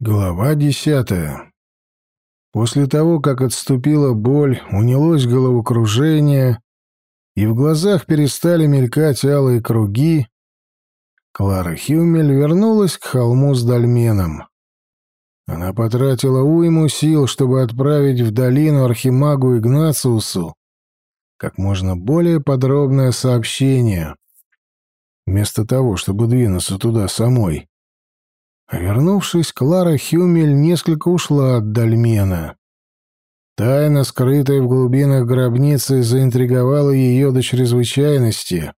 Глава десятая. После того, как отступила боль, унялось головокружение, и в глазах перестали мелькать алые круги, Клара Хюмель вернулась к холму с дольменом. Она потратила уйму сил, чтобы отправить в долину архимагу Игнациусу как можно более подробное сообщение, вместо того, чтобы двинуться туда самой. Вернувшись, Клара Хюмель несколько ушла от Дальмена. Тайна, скрытая в глубинах гробницы, заинтриговала ее до чрезвычайности.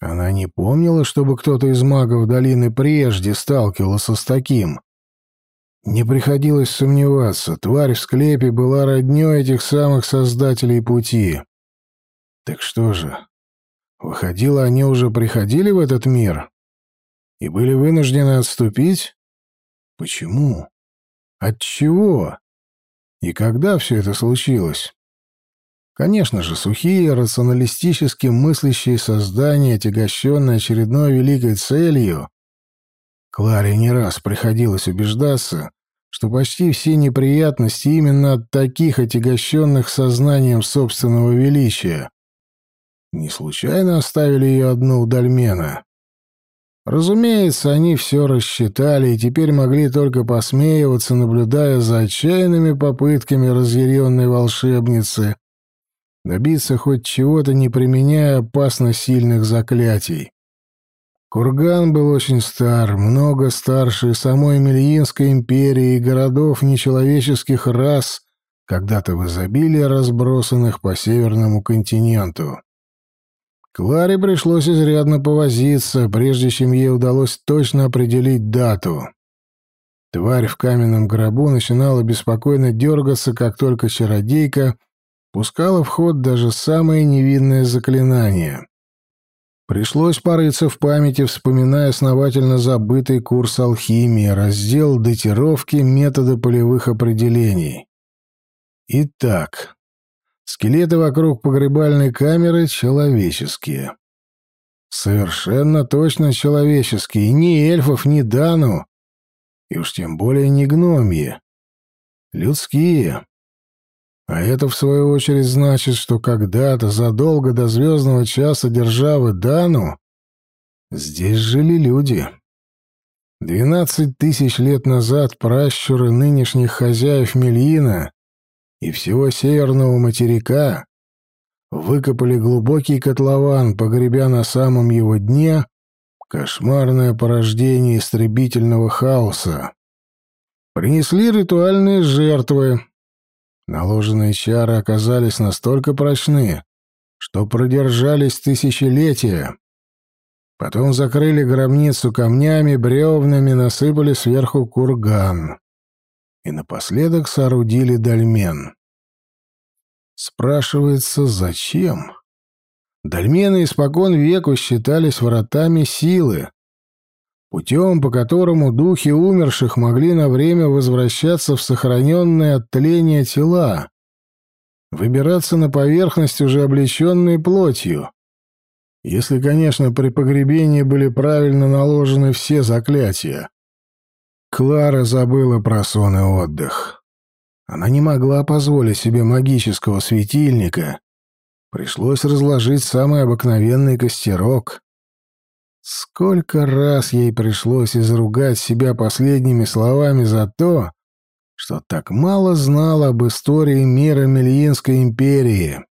Она не помнила, чтобы кто-то из магов долины прежде сталкивался с таким. Не приходилось сомневаться, тварь в склепе была роднёй этих самых создателей пути. Так что же, выходило, они уже приходили в этот мир? И были вынуждены отступить? Почему? От чего? И когда все это случилось? Конечно же, сухие, рационалистически мыслящие создания, отягощенные очередной великой целью, Кларе не раз приходилось убеждаться, что почти все неприятности именно от таких отягощенных сознанием собственного величия. Не случайно оставили ее одну у Дальмена. Разумеется, они все рассчитали и теперь могли только посмеиваться, наблюдая за отчаянными попытками разъяренной волшебницы добиться хоть чего-то, не применяя опасно сильных заклятий. Курган был очень стар, много старше самой Мельинской империи и городов нечеловеческих рас, когда-то в изобилии разбросанных по северному континенту. Кларе пришлось изрядно повозиться, прежде чем ей удалось точно определить дату. Тварь в каменном гробу начинала беспокойно дергаться, как только чародейка пускала в ход даже самые невинные заклинания. Пришлось порыться в памяти, вспоминая основательно забытый курс алхимии, раздел датировки метода полевых определений. Итак, Скелеты вокруг погребальной камеры человеческие. Совершенно точно человеческие. Ни эльфов, ни дану. И уж тем более не гномьи. Людские. А это, в свою очередь, значит, что когда-то, задолго до звездного часа державы Дану, здесь жили люди. Двенадцать тысяч лет назад пращуры нынешних хозяев Мельина и всего северного материка, выкопали глубокий котлован, погребя на самом его дне кошмарное порождение истребительного хаоса. Принесли ритуальные жертвы. Наложенные чары оказались настолько прочны, что продержались тысячелетия. Потом закрыли гробницу камнями, бревнами, насыпали сверху курган и напоследок соорудили дольмен. Спрашивается, зачем? Дольмены испокон веку считались вратами силы, путем, по которому духи умерших могли на время возвращаться в сохраненные от тления тела, выбираться на поверхность, уже облеченной плотью. Если, конечно, при погребении были правильно наложены все заклятия. Клара забыла про сон и отдых. Она не могла позволить себе магического светильника. Пришлось разложить самый обыкновенный костерок. Сколько раз ей пришлось изругать себя последними словами за то, что так мало знала об истории мира Мельинской империи.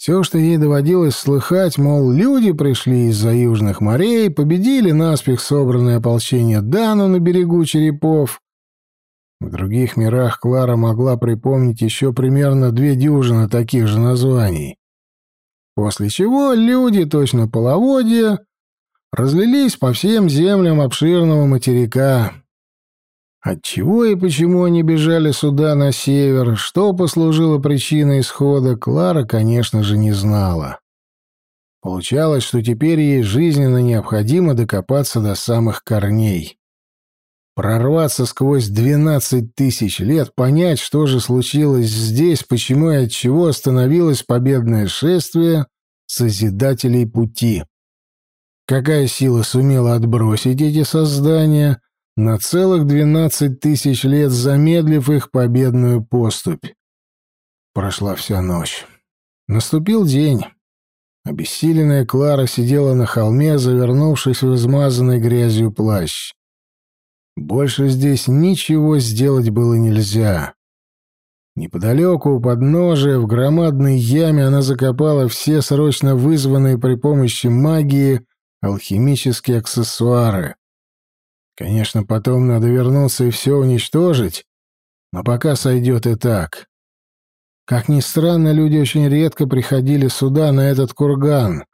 Все, что ей доводилось слыхать, мол, люди пришли из-за южных морей, победили наспех собранное ополчение Дану на берегу черепов. В других мирах Клара могла припомнить еще примерно две дюжины таких же названий. После чего люди, точно половодья, разлились по всем землям обширного материка, Отчего и почему они бежали сюда, на север, что послужило причиной исхода, Клара, конечно же, не знала. Получалось, что теперь ей жизненно необходимо докопаться до самых корней. Прорваться сквозь двенадцать тысяч лет, понять, что же случилось здесь, почему и от чего остановилось победное шествие Созидателей Пути. Какая сила сумела отбросить эти создания — на целых двенадцать тысяч лет замедлив их победную поступь. Прошла вся ночь. Наступил день. Обессиленная Клара сидела на холме, завернувшись в измазанный грязью плащ. Больше здесь ничего сделать было нельзя. Неподалеку у подножия в громадной яме она закопала все срочно вызванные при помощи магии алхимические аксессуары. Конечно, потом надо вернуться и все уничтожить, но пока сойдет и так. Как ни странно, люди очень редко приходили сюда, на этот курган,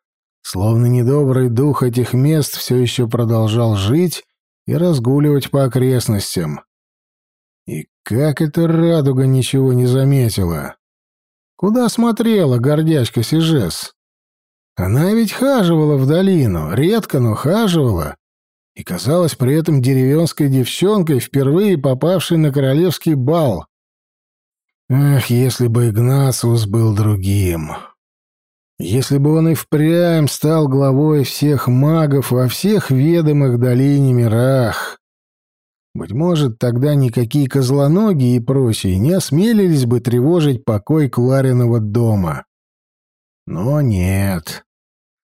словно недобрый дух этих мест все еще продолжал жить и разгуливать по окрестностям. И как эта радуга ничего не заметила? Куда смотрела гордячка Сижес? Она ведь хаживала в долину, редко, но хаживала, и казалась при этом деревенской девчонкой, впервые попавшей на королевский бал. Ах, если бы Игнациус был другим! Если бы он и впрямь стал главой всех магов во всех ведомых долине мирах! Быть может, тогда никакие козлоноги и прочие не осмелились бы тревожить покой Клариного дома. Но нет.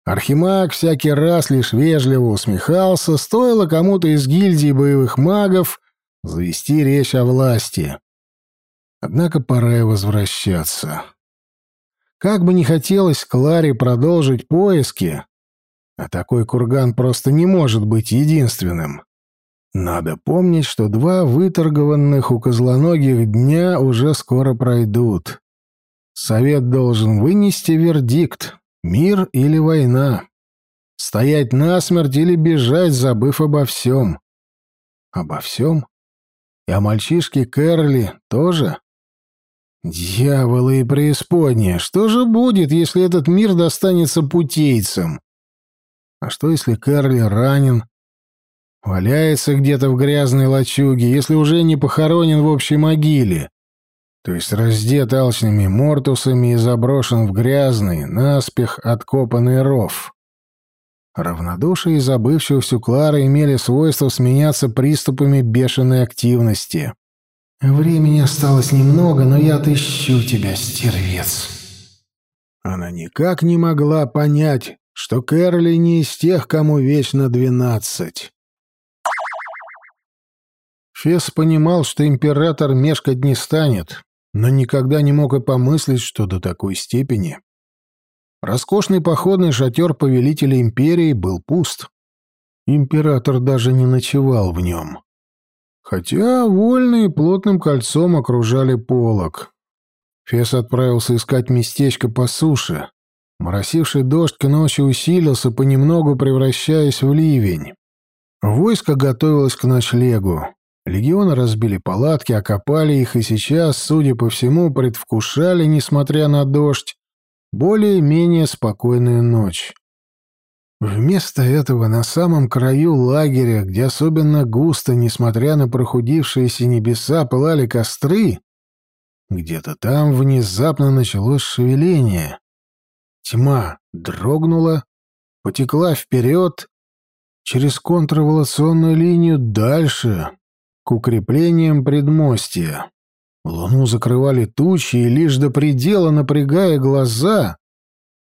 Архимаг всякий раз лишь вежливо усмехался, стоило кому-то из гильдии боевых магов завести речь о власти. Однако пора и возвращаться. Как бы ни хотелось Кларе продолжить поиски, а такой курган просто не может быть единственным. Надо помнить, что два выторгованных у козлоногих дня уже скоро пройдут. Совет должен вынести вердикт — мир или война. Стоять насмерть или бежать, забыв обо всем. Обо всем? И о мальчишке Кэрли тоже? Дьяволы и преисподняя, что же будет, если этот мир достанется путейцам? А что, если Кэрли ранен, валяется где-то в грязной лачуге, если уже не похоронен в общей могиле? То есть раздет алчными мортусами и заброшен в грязный, наспех откопанный ров. Равнодушие и забывчивость Клары имели свойство сменяться приступами бешеной активности. «Времени осталось немного, но я отыщу тебя, стервец». Она никак не могла понять, что Кэрли не из тех, кому вечно двенадцать. Фес понимал, что император мешкать не станет, но никогда не мог и помыслить, что до такой степени. Роскошный походный шатер повелителя империи был пуст. Император даже не ночевал в нем хотя вольные плотным кольцом окружали полог. Фес отправился искать местечко по суше. Моросивший дождь к ночи усилился, понемногу превращаясь в ливень. Войско готовилось к ночлегу. Легионы разбили палатки, окопали их и сейчас, судя по всему, предвкушали, несмотря на дождь, более-менее спокойную ночь. Вместо этого на самом краю лагеря, где особенно густо, несмотря на прохудившиеся небеса, пылали костры, где-то там внезапно началось шевеление. Тьма дрогнула, потекла вперед, через контрреволюционную линию дальше, к укреплениям предмостья. Луну закрывали тучи, и лишь до предела напрягая глаза,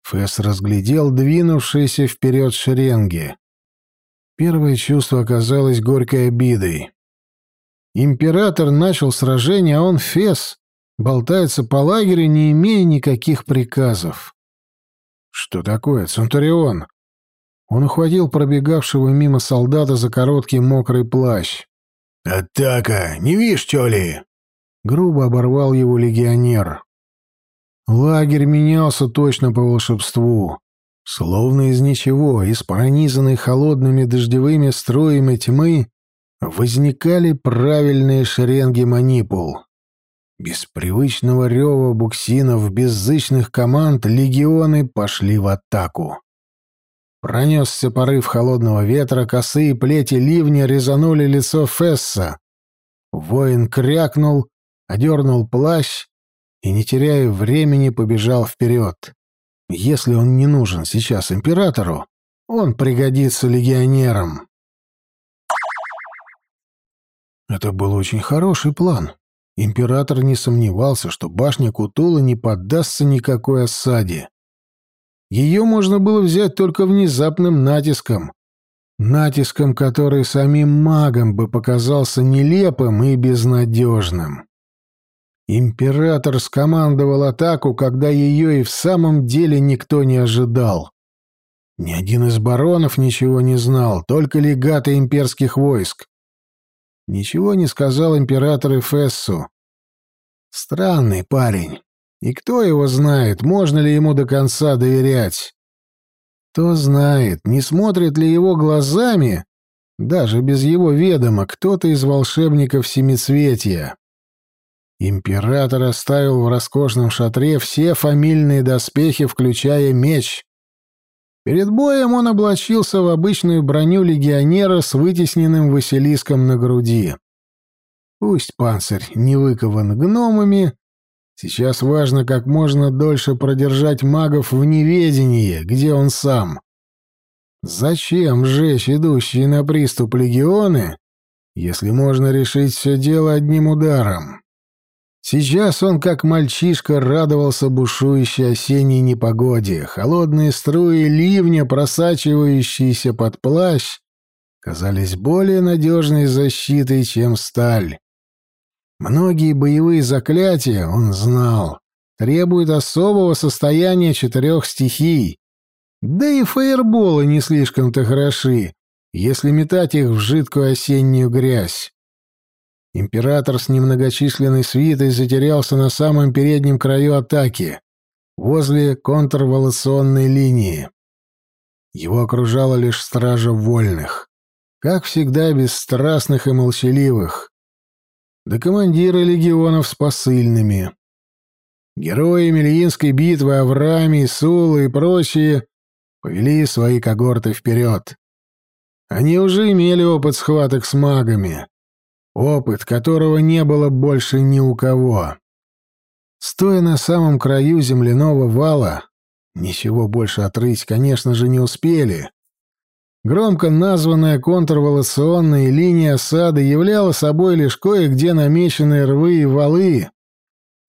Фесс разглядел двинувшиеся вперед шеренги. Первое чувство оказалось горькой обидой. Император начал сражение, а он, Фесс, болтается по лагерю, не имея никаких приказов. Что такое, Центурион? Он ухватил пробегавшего мимо солдата за короткий мокрый плащ. «Атака! Не видишь, что ли?» Грубо оборвал его легионер. Лагерь менялся точно по волшебству. Словно из ничего, из пронизанной холодными дождевыми струями тьмы, возникали правильные шеренги манипул. Без привычного рева буксинов, беззычных команд легионы пошли в атаку. Пронесся порыв холодного ветра, косые плети ливня резанули лицо Фесса. Воин крякнул, одернул плащ и, не теряя времени, побежал вперед. Если он не нужен сейчас императору, он пригодится легионерам. Это был очень хороший план. Император не сомневался, что башня Кутула не поддастся никакой осаде. Ее можно было взять только внезапным натиском. Натиском, который самим магом бы показался нелепым и безнадежным. Император скомандовал атаку, когда ее и в самом деле никто не ожидал. Ни один из баронов ничего не знал, только легаты имперских войск. Ничего не сказал император Эфессу. Странный парень. И кто его знает, можно ли ему до конца доверять? Кто знает, не смотрит ли его глазами, даже без его ведома, кто-то из волшебников Семицветия. Император оставил в роскошном шатре все фамильные доспехи, включая меч. Перед боем он облачился в обычную броню легионера с вытесненным Василиском на груди. Пусть панцирь не выкован гномами, сейчас важно как можно дольше продержать магов в неведении, где он сам. Зачем жечь идущие на приступ легионы, если можно решить все дело одним ударом? Сейчас он, как мальчишка, радовался бушующей осенней непогоде. Холодные струи ливня, просачивающиеся под плащ, казались более надежной защитой, чем сталь. Многие боевые заклятия, он знал, требуют особого состояния четырех стихий. Да и фаерболы не слишком-то хороши, если метать их в жидкую осеннюю грязь. Император с немногочисленной свитой затерялся на самом переднем краю атаки, возле контрволационной линии. Его окружала лишь стража вольных, как всегда бесстрастных и молчаливых, да командиры легионов с посыльными. Герои Мельинской битвы Авраами, Сула и прочие повели свои когорты вперед. Они уже имели опыт схваток с магами, опыт которого не было больше ни у кого. Стоя на самом краю земляного вала, ничего больше отрыть, конечно же, не успели. Громко названная контрволационная линия осады являла собой лишь кое-где намеченные рвы и валы.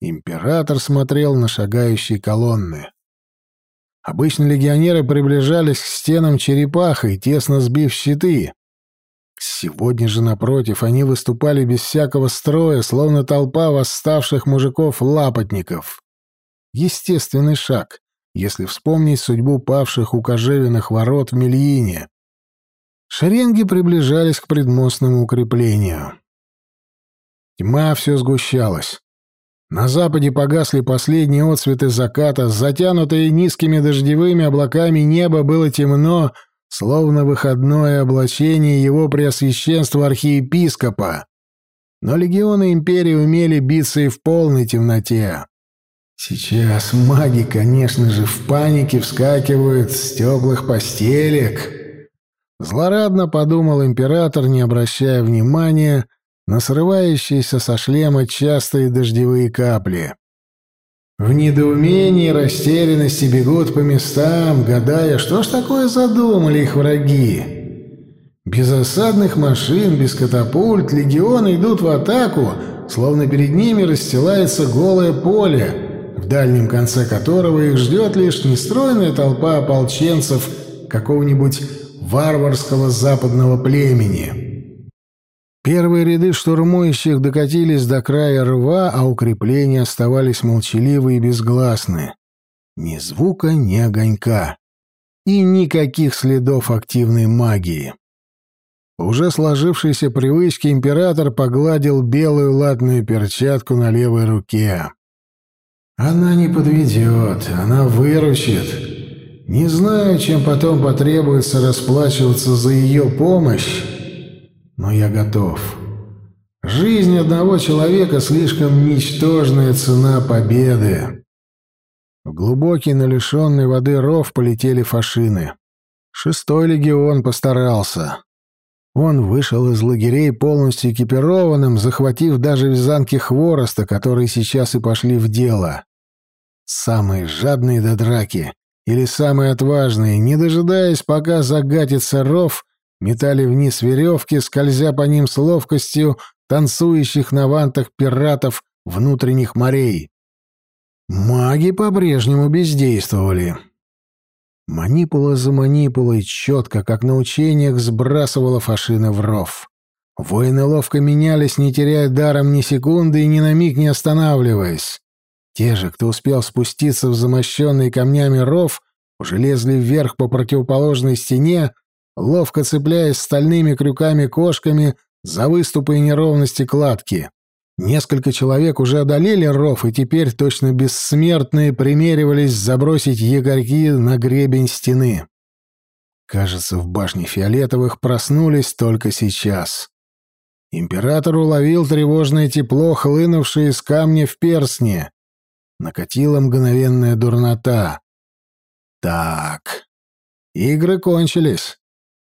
Император смотрел на шагающие колонны. Обычно легионеры приближались к стенам черепахой, тесно сбив щиты. Сегодня же, напротив, они выступали без всякого строя, словно толпа восставших мужиков-лапотников. Естественный шаг, если вспомнить судьбу павших у кожевенных ворот в Мельине. Шеренги приближались к предмостному укреплению. Тьма все сгущалась. На западе погасли последние отсветы заката, затянутое низкими дождевыми облаками небо было темно, словно выходное облачение его преосвященства архиепископа. Но легионы империи умели биться и в полной темноте. Сейчас маги, конечно же, в панике вскакивают с теплых постелек. Злорадно подумал император, не обращая внимания на срывающиеся со шлема частые дождевые капли. В недоумении и растерянности бегут по местам, гадая, что ж такое задумали их враги. Без осадных машин, без катапульт легионы идут в атаку, словно перед ними расстилается голое поле, в дальнем конце которого их ждет лишь нестройная толпа ополченцев какого-нибудь варварского западного племени. Первые ряды штурмующих докатились до края рва, а укрепления оставались молчаливы и безгласны. Ни звука, ни огонька. И никаких следов активной магии. Уже сложившейся привычке император погладил белую латную перчатку на левой руке. «Она не подведет, она выручит. Не знаю, чем потом потребуется расплачиваться за ее помощь, но я готов. Жизнь одного человека слишком ничтожная цена победы. В глубокий, но воды ров полетели фашины. Шестой легион постарался. Он вышел из лагерей полностью экипированным, захватив даже вязанки хвороста, которые сейчас и пошли в дело. Самые жадные до драки или самые отважные, не дожидаясь, пока загатится ров, метали вниз веревки, скользя по ним с ловкостью танцующих на вантах пиратов внутренних морей. Маги по-прежнему бездействовали. Манипула за манипулой четко, как на учениях, сбрасывала фашины в ров. Воины ловко менялись, не теряя даром ни секунды и ни на миг не останавливаясь. Те же, кто успел спуститься в замощенный камнями ров, уже лезли вверх по противоположной стене, ловко цепляясь стальными крюками-кошками за выступы и неровности кладки. Несколько человек уже одолели ров и теперь точно бессмертные примеривались забросить якорьки на гребень стены. Кажется, в башне Фиолетовых проснулись только сейчас. Император уловил тревожное тепло, хлынувшее из камня в перстне. Накатила мгновенная дурнота. Так, игры кончились.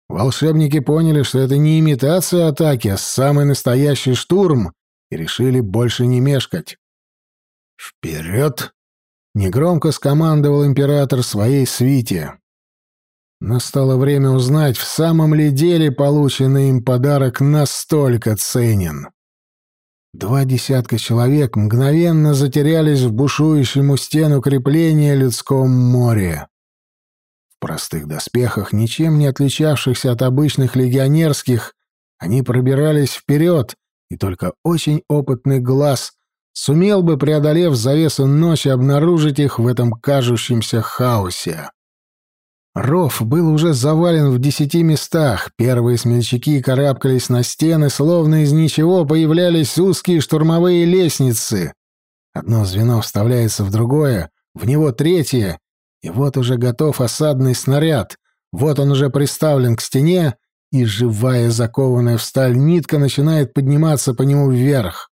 Волшебники поняли, что это не имитация атаки, а самый настоящий штурм, и решили больше не мешкать. «Вперед!» — негромко скомандовал император своей свите. Настало время узнать, в самом ли деле полученный им подарок настолько ценен. Два десятка человек мгновенно затерялись в бушующем у стену крепления людском море. В простых доспехах, ничем не отличавшихся от обычных легионерских, они пробирались вперед, и только очень опытный глаз сумел бы, преодолев завесу ночи, обнаружить их в этом кажущемся хаосе. Ров был уже завален в десяти местах. Первые смельчаки карабкались на стены, словно из ничего появлялись узкие штурмовые лестницы. Одно звено вставляется в другое, в него третье, и вот уже готов осадный снаряд. Вот он уже приставлен к стене, и живая закованная в сталь нитка начинает подниматься по нему вверх.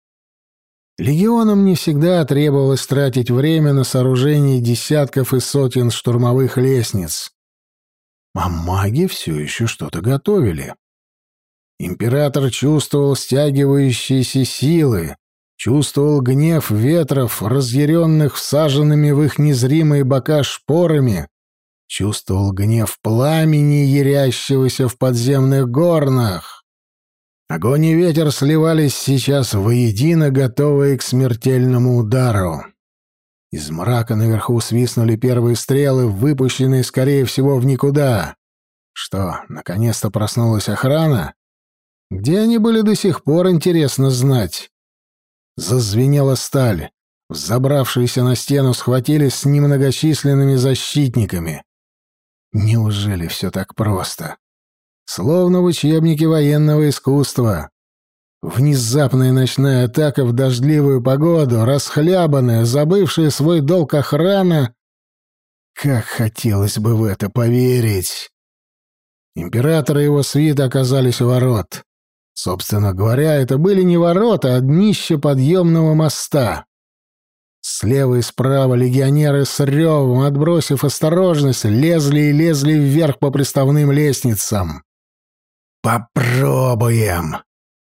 Легионам не всегда требовалось тратить время на сооружение десятков и сотен штурмовых лестниц. А маги все еще что-то готовили. Император чувствовал стягивающиеся силы, чувствовал гнев ветров, разъяренных всаженными в их незримые бока шпорами, чувствовал гнев пламени, ярящегося в подземных горнах. Огонь и ветер сливались сейчас воедино, готовые к смертельному удару. Из мрака наверху свистнули первые стрелы, выпущенные, скорее всего, в никуда. Что, наконец-то проснулась охрана? Где они были до сих пор, интересно знать. Зазвенела сталь. Взобравшиеся на стену схватились с немногочисленными защитниками. Неужели все так просто? Словно в учебнике военного искусства. Внезапная ночная атака в дождливую погоду, расхлябанная, забывшая свой долг охрана. Как хотелось бы в это поверить. Император и его свита оказались у ворот. Собственно говоря, это были не ворота, а днище подъемного моста. Слева и справа легионеры с ревом, отбросив осторожность, лезли и лезли вверх по приставным лестницам. «Попробуем!»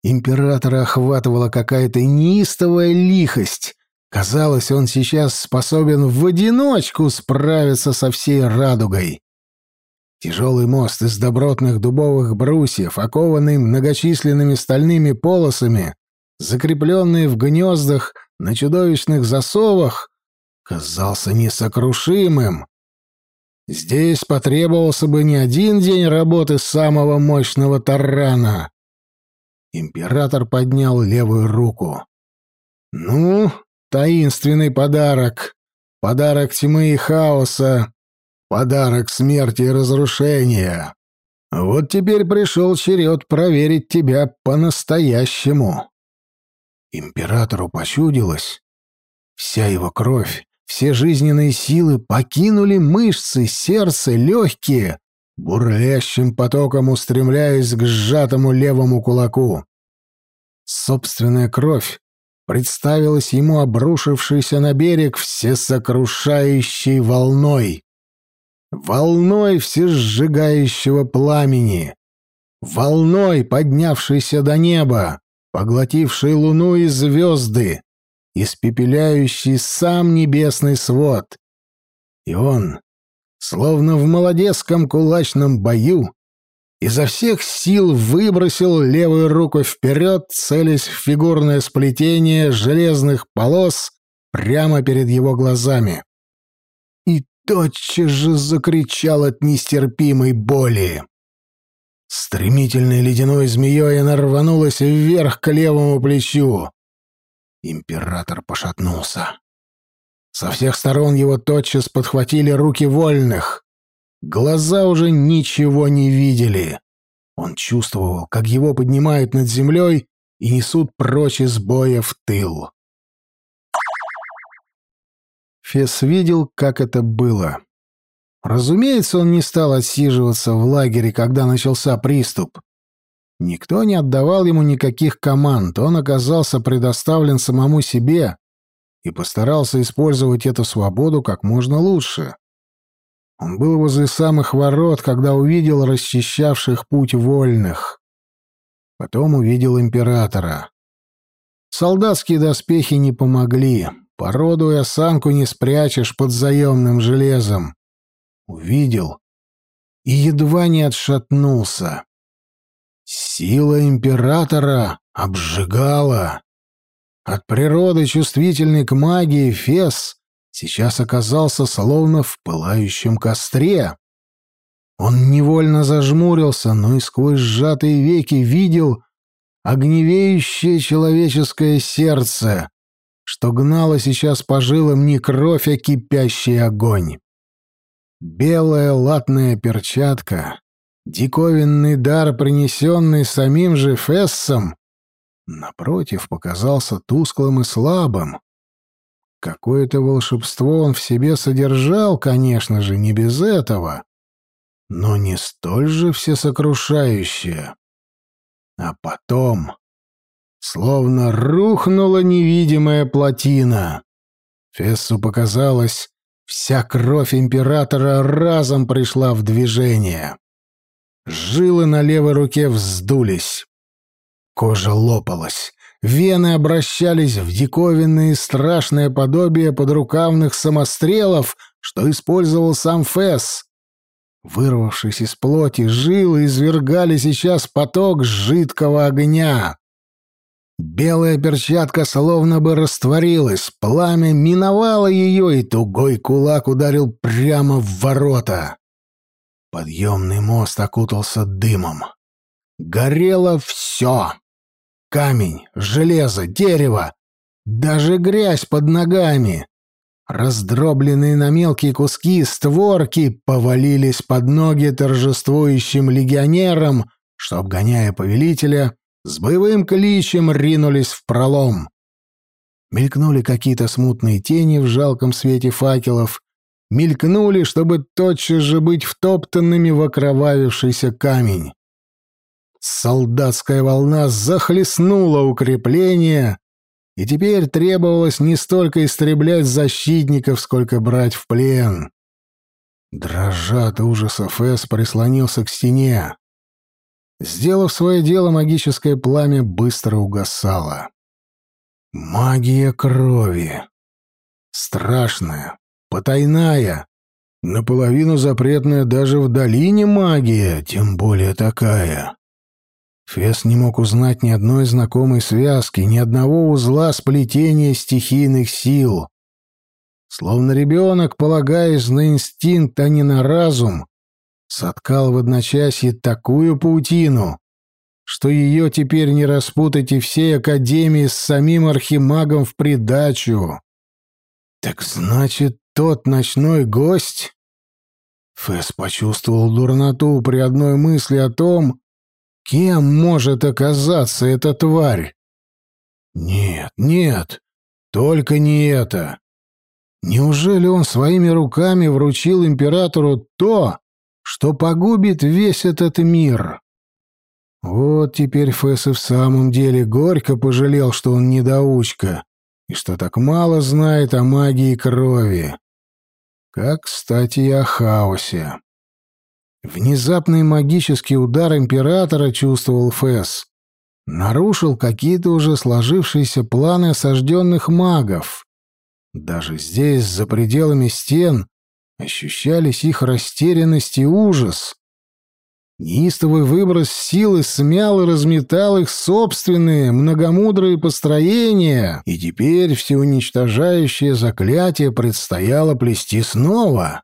Императора охватывала какая-то неистовая лихость. Казалось, он сейчас способен в одиночку справиться со всей радугой. Тяжелый мост из добротных дубовых брусьев, окованный многочисленными стальными полосами, закрепленный в гнездах на чудовищных засовах, казался несокрушимым. Здесь потребовался бы не один день работы самого мощного тарана. Император поднял левую руку. «Ну, таинственный подарок. Подарок тьмы и хаоса. Подарок смерти и разрушения. Вот теперь пришел черед проверить тебя по-настоящему». Императору почудилось. Вся его кровь, все жизненные силы покинули мышцы, сердце, легкие, бурлящим потоком устремляясь к сжатому левому кулаку. Собственная кровь представилась ему обрушившейся на берег всесокрушающей волной. Волной всесжигающего пламени. Волной, поднявшейся до неба, поглотившей луну и звезды, испепеляющей сам небесный свод. И он, словно в молодецком кулачном бою, изо всех сил выбросил левую руку вперед, целясь в фигурное сплетение железных полос прямо перед его глазами. И тотчас же закричал от нестерпимой боли. Стремительной ледяной змеей она рванулась вверх к левому плечу. Император пошатнулся. Со всех сторон его тотчас подхватили руки вольных. Глаза уже ничего не видели. Он чувствовал, как его поднимают над землей и несут прочь из боя в тыл. Фес видел, как это было. Разумеется, он не стал отсиживаться в лагере, когда начался приступ. Никто не отдавал ему никаких команд, он оказался предоставлен самому себе и постарался использовать эту свободу как можно лучше. Он был возле самых ворот, когда увидел расчищавших путь вольных. Потом увидел императора. Солдатские доспехи не помогли. Породу и осанку не спрячешь под заемным железом. Увидел и едва не отшатнулся. Сила императора обжигала. От природы чувствительный к магии Фес сейчас оказался словно в пылающем костре. Он невольно зажмурился, но и сквозь сжатые веки видел огневеющее человеческое сердце, что гнало сейчас по жилам не кровь, а кипящий огонь. Белая латная перчатка, диковинный дар, принесенный самим же Фессом, напротив, показался тусклым и слабым, Какое-то волшебство он в себе содержал, конечно же, не без этого, но не столь же всесокрушающее. А потом, словно рухнула невидимая плотина, Фессу показалось, вся кровь императора разом пришла в движение. Жилы на левой руке вздулись. Кожа лопалась, Вены обращались в диковинное и страшное подобие подрукавных самострелов, что использовал сам Фесс. Вырвавшись из плоти, жилы извергали сейчас поток жидкого огня. Белая перчатка словно бы растворилась, пламя миновало ее, и тугой кулак ударил прямо в ворота. Подъемный мост окутался дымом. Горело все камень, железо, дерево, даже грязь под ногами. Раздробленные на мелкие куски створки повалились под ноги торжествующим легионерам, что, обгоняя повелителя, с боевым кличем ринулись в пролом. Мелькнули какие-то смутные тени в жалком свете факелов, мелькнули, чтобы тотчас же быть втоптанными в окровавившийся камень. Солдатская волна захлестнула укрепление, и теперь требовалось не столько истреблять защитников, сколько брать в плен. Дрожа от ужаса, Фэс прислонился к стене. Сделав свое дело, магическое пламя быстро угасало. Магия крови. Страшная, потайная, наполовину запретная даже в долине магия, тем более такая. Фес не мог узнать ни одной знакомой связки, ни одного узла сплетения стихийных сил. Словно ребенок, полагаясь на инстинкт, а не на разум, соткал в одночасье такую паутину, что ее теперь не распутать и всей Академии с самим Архимагом в придачу. Так значит, тот ночной гость... Фэс почувствовал дурноту при одной мысли о том, Кем может оказаться эта тварь? Нет, нет, только не это. Неужели он своими руками вручил императору то, что погубит весь этот мир? Вот теперь Фэс и в самом деле горько пожалел, что он недоучка и что так мало знает о магии крови. Как, кстати, и о хаосе. Внезапный магический удар императора, чувствовал Фэс, нарушил какие-то уже сложившиеся планы осажденных магов. Даже здесь, за пределами стен, ощущались их растерянность и ужас. Неистовый выброс силы смял и разметал их собственные многомудрые построения, и теперь всеуничтожающее заклятие предстояло плести снова.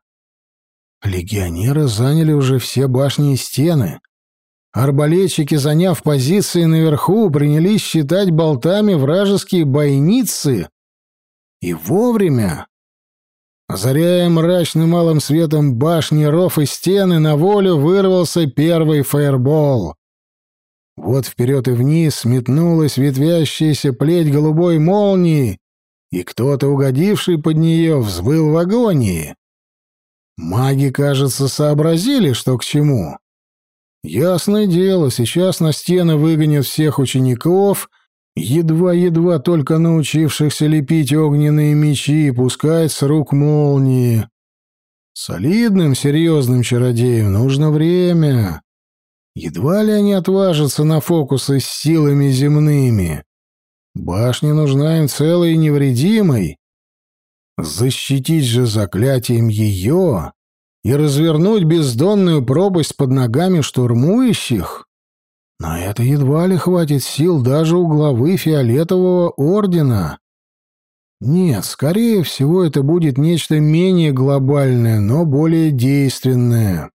Легионеры заняли уже все башни и стены. Арбалетчики, заняв позиции наверху, принялись считать болтами вражеские бойницы. И вовремя, озаряя мрачным малым светом башни, ров и стены, на волю вырвался первый фаербол. Вот вперед и вниз метнулась ветвящаяся плеть голубой молнии, и кто-то, угодивший под нее, взвыл в агонии. Маги, кажется, сообразили, что к чему. Ясное дело, сейчас на стены выгонят всех учеников, едва-едва только научившихся лепить огненные мечи и пускать с рук молнии. Солидным, серьезным чародеям нужно время. Едва ли они отважатся на фокусы с силами земными. Башня нужна им целой и невредимой. Защитить же заклятием ее и развернуть бездонную пропасть под ногами штурмующих? На это едва ли хватит сил даже у главы Фиолетового Ордена. Нет, скорее всего, это будет нечто менее глобальное, но более действенное.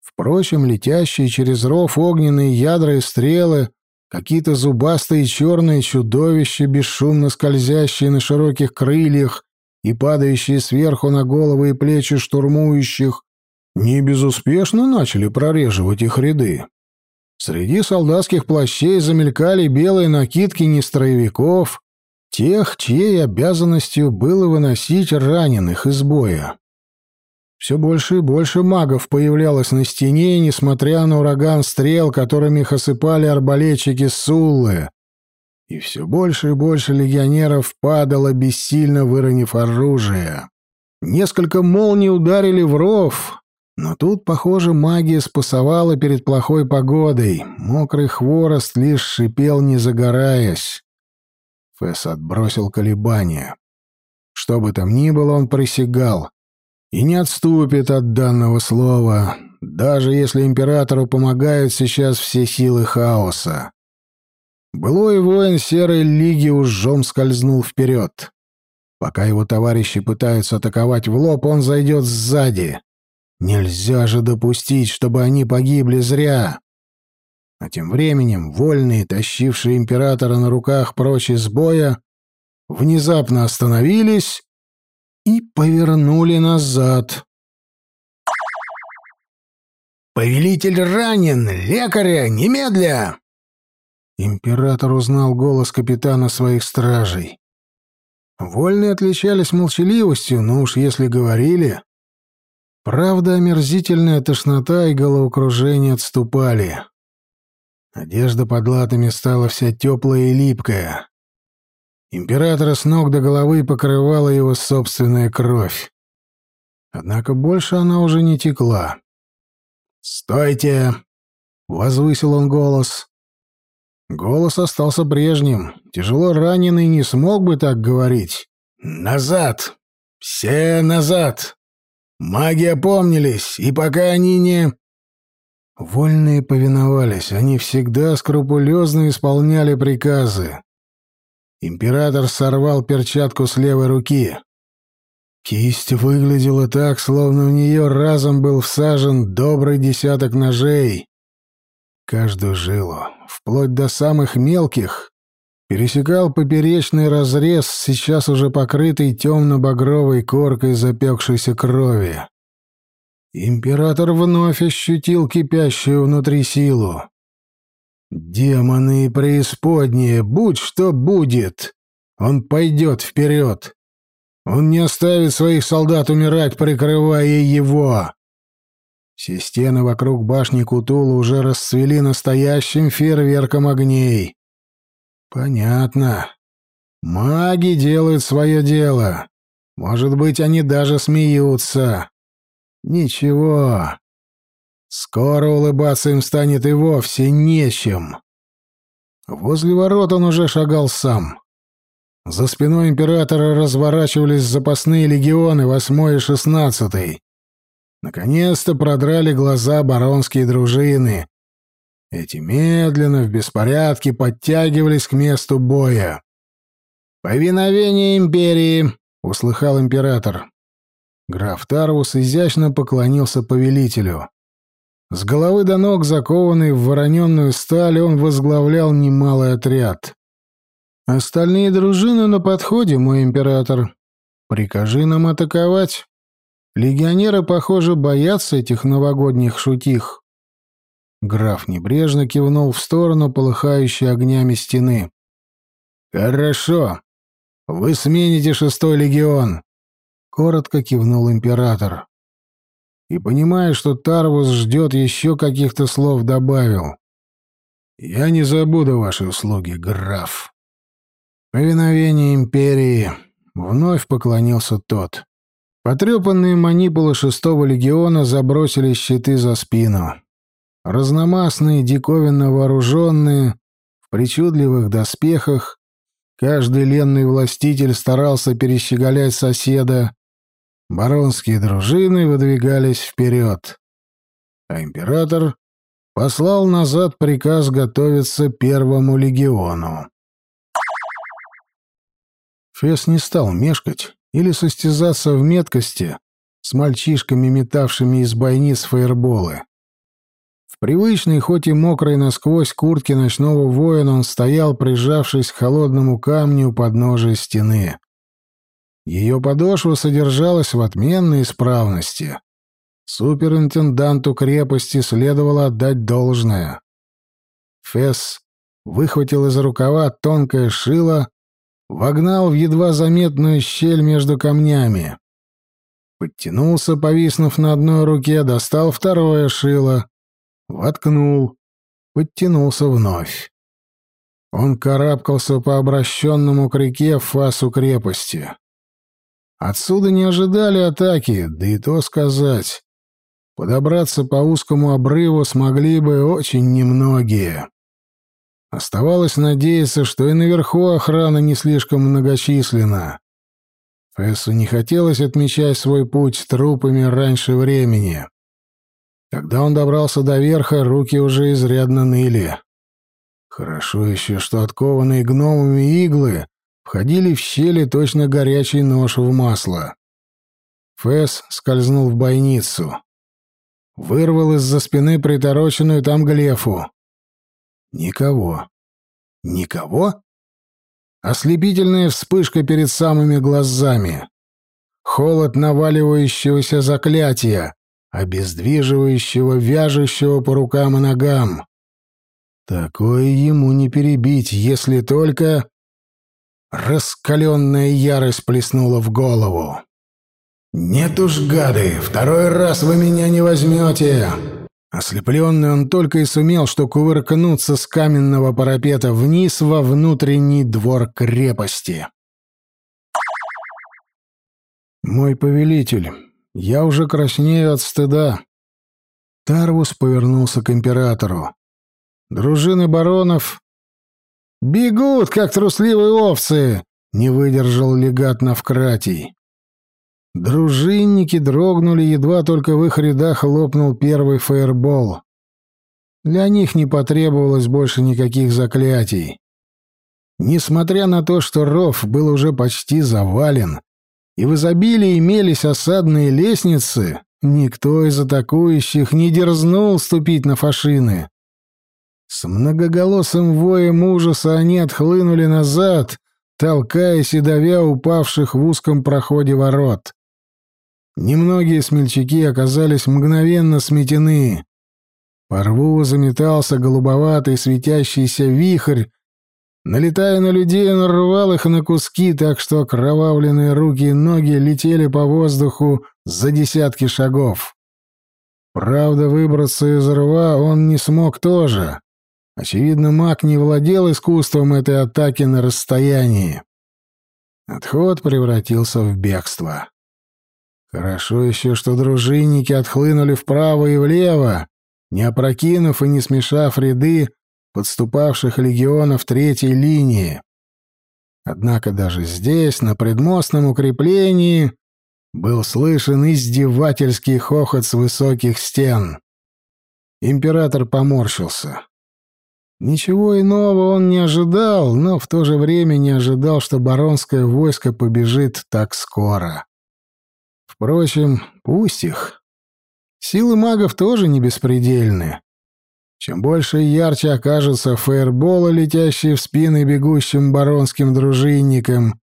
Впрочем, летящие через ров огненные ядра и стрелы, какие-то зубастые черные чудовища, бесшумно скользящие на широких крыльях, и падающие сверху на головы и плечи штурмующих, не безуспешно начали прореживать их ряды. Среди солдатских плащей замелькали белые накидки нестроевиков, тех, чьей обязанностью было выносить раненых из боя. Все больше и больше магов появлялось на стене, несмотря на ураган стрел, которыми их осыпали арбалетчики Суллы, и все больше и больше легионеров падало, бессильно выронив оружие. Несколько молний ударили в ров, но тут, похоже, магия спасовала перед плохой погодой. Мокрый хворост лишь шипел, не загораясь. Фесс отбросил колебания. Что бы там ни было, он присягал. И не отступит от данного слова, даже если императору помогают сейчас все силы хаоса. Былой воин Серой Лиги ужом скользнул вперед. Пока его товарищи пытаются атаковать в лоб, он зайдет сзади. Нельзя же допустить, чтобы они погибли зря. А тем временем вольные, тащившие императора на руках прочь из боя, внезапно остановились и повернули назад. «Повелитель ранен! Лекаря! Немедля!» Император узнал голос капитана своих стражей. Вольные отличались молчаливостью, но уж если говорили... Правда, омерзительная тошнота и головокружение отступали. Одежда под латами стала вся теплая и липкая. Императора с ног до головы покрывала его собственная кровь. Однако больше она уже не текла. «Стойте!» — возвысил он голос. Голос остался прежним. Тяжело раненый не смог бы так говорить. «Назад! Все назад! Маги опомнились, и пока они не...» Вольные повиновались, они всегда скрупулезно исполняли приказы. Император сорвал перчатку с левой руки. Кисть выглядела так, словно в нее разом был всажен добрый десяток ножей. Каждую жилу, вплоть до самых мелких, пересекал поперечный разрез, сейчас уже покрытый темно-багровой коркой запекшейся крови. Император вновь ощутил кипящую внутри силу. «Демоны и преисподние, будь что будет! Он пойдет вперед! Он не оставит своих солдат умирать, прикрывая его!» Все стены вокруг башни Кутула уже расцвели настоящим фейерверком огней. Понятно. Маги делают свое дело. Может быть, они даже смеются. Ничего. Скоро улыбаться им станет и вовсе нечем. Возле ворот он уже шагал сам. За спиной императора разворачивались запасные легионы, восьмой и шестнадцатый. Наконец-то продрали глаза баронские дружины. Эти медленно, в беспорядке, подтягивались к месту боя. «Повиновение империи!» — услыхал император. Граф Тарвус изящно поклонился повелителю. С головы до ног, закованный в вороненную сталь, он возглавлял немалый отряд. «Остальные дружины на подходе, мой император. Прикажи нам атаковать. Легионеры, похоже, боятся этих новогодних шутих». Граф небрежно кивнул в сторону полыхающей огнями стены. «Хорошо. Вы смените шестой легион», — коротко кивнул император. И, понимая, что Тарвус ждет еще каких-то слов, добавил. «Я не забуду ваши услуги, граф». Повиновение империи. Вновь поклонился тот. Потрепанные манипулы шестого легиона забросили щиты за спину. Разномастные, диковинно вооруженные, в причудливых доспехах, каждый ленный властитель старался перещеголять соседа. Баронские дружины выдвигались вперед. А император послал назад приказ готовиться первому легиону. Фес не стал мешкать или состязаться в меткости с мальчишками, метавшими из бойниц фаерболы привычной, хоть и мокрой насквозь куртке ночного воина он стоял, прижавшись к холодному камню подножия стены. Ее подошва содержалась в отменной исправности. Суперинтенданту крепости следовало отдать должное. Фесс выхватил из рукава тонкое шило, вогнал в едва заметную щель между камнями. Подтянулся, повиснув на одной руке, достал второе шило, Воткнул. Подтянулся вновь. Он карабкался по обращенному к реке в фасу крепости. Отсюда не ожидали атаки, да и то сказать. Подобраться по узкому обрыву смогли бы очень немногие. Оставалось надеяться, что и наверху охрана не слишком многочисленна. Фессу не хотелось отмечать свой путь трупами раньше времени. Когда он добрался до верха, руки уже изрядно ныли. Хорошо еще, что откованные гномами иглы входили в щели точно горячий нож в масло. Фэс скользнул в бойницу. Вырвал из-за спины притороченную там глефу. Никого. Никого? Ослепительная вспышка перед самыми глазами. Холод наваливающегося заклятия обездвиживающего, вяжущего по рукам и ногам. Такое ему не перебить, если только... Раскаленная ярость плеснула в голову. «Нет уж, гады, второй раз вы меня не возьмете!» Ослепленный он только и сумел, что кувыркнуться с каменного парапета вниз во внутренний двор крепости. «Мой повелитель, я уже краснею от стыда. Тарвус повернулся к императору. Дружины баронов бегут, как трусливые овцы, не выдержал легат Навкратий. Дружинники дрогнули, едва только в их рядах лопнул первый фаербол. Для них не потребовалось больше никаких заклятий. Несмотря на то, что ров был уже почти завален, и в изобилии имелись осадные лестницы, никто из атакующих не дерзнул ступить на фашины. С многоголосым воем ужаса они отхлынули назад, толкаясь и давя упавших в узком проходе ворот. Немногие смельчаки оказались мгновенно сметены. По рву заметался голубоватый светящийся вихрь, Налетая на людей, он рвал их на куски, так что окровавленные руки и ноги летели по воздуху за десятки шагов. Правда, выбраться из рва он не смог тоже. Очевидно, маг не владел искусством этой атаки на расстоянии. Отход превратился в бегство. Хорошо еще, что дружинники отхлынули вправо и влево, не опрокинув и не смешав ряды, подступавших легионов третьей линии. Однако даже здесь, на предмостном укреплении, был слышен издевательский хохот с высоких стен. Император поморщился. Ничего иного он не ожидал, но в то же время не ожидал, что баронское войско побежит так скоро. Впрочем, пусть их. Силы магов тоже не беспредельны. Чем больше и ярче окажутся фейерболы, летящие в спины бегущим баронским дружинникам,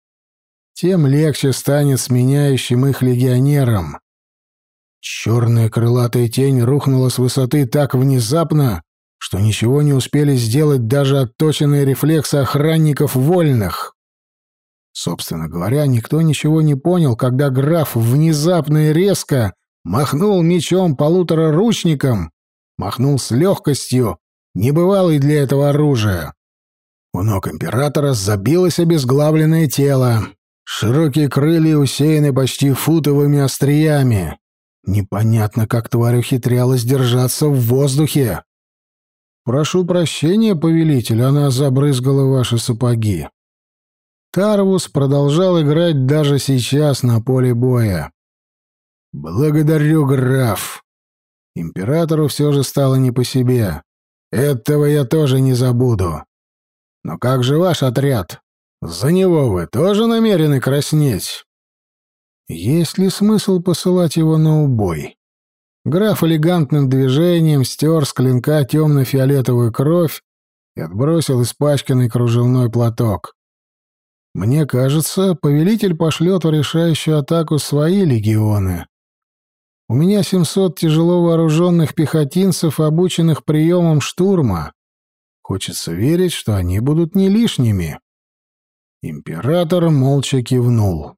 тем легче станет сменяющим их легионерам. Черная крылатая тень рухнула с высоты так внезапно, что ничего не успели сделать даже отточенные рефлексы охранников вольных. Собственно говоря, никто ничего не понял, когда граф внезапно и резко махнул мечом полутораручником, махнул с легкостью, небывалой для этого оружия. У ног императора забилось обезглавленное тело. Широкие крылья усеяны почти футовыми остриями. Непонятно, как тварь ухитрялась держаться в воздухе. «Прошу прощения, повелитель, она забрызгала ваши сапоги». Тарвус продолжал играть даже сейчас на поле боя. «Благодарю, граф». Императору все же стало не по себе. «Этого я тоже не забуду. Но как же ваш отряд? За него вы тоже намерены краснеть?» Есть ли смысл посылать его на убой? Граф элегантным движением стер с клинка темно-фиолетовую кровь и отбросил испачканный кружевной платок. Мне кажется, повелитель пошлет в решающую атаку свои легионы. У меня 700 тяжело вооруженных пехотинцев, обученных приемом штурма. Хочется верить, что они будут не лишними. Император молча кивнул.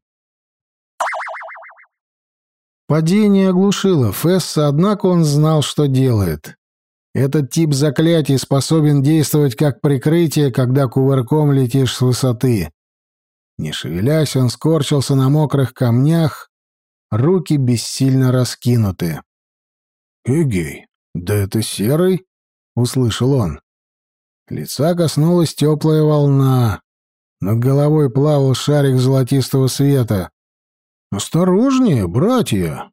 Падение оглушило Фесса, однако он знал, что делает. Этот тип заклятий способен действовать как прикрытие, когда кувырком летишь с высоты. Не шевелясь, он скорчился на мокрых камнях, руки бессильно раскинуты. «Эгей, да это серый?» — услышал он. Лица коснулась теплая волна. Над головой плавал шарик золотистого света. «Осторожнее, братья!»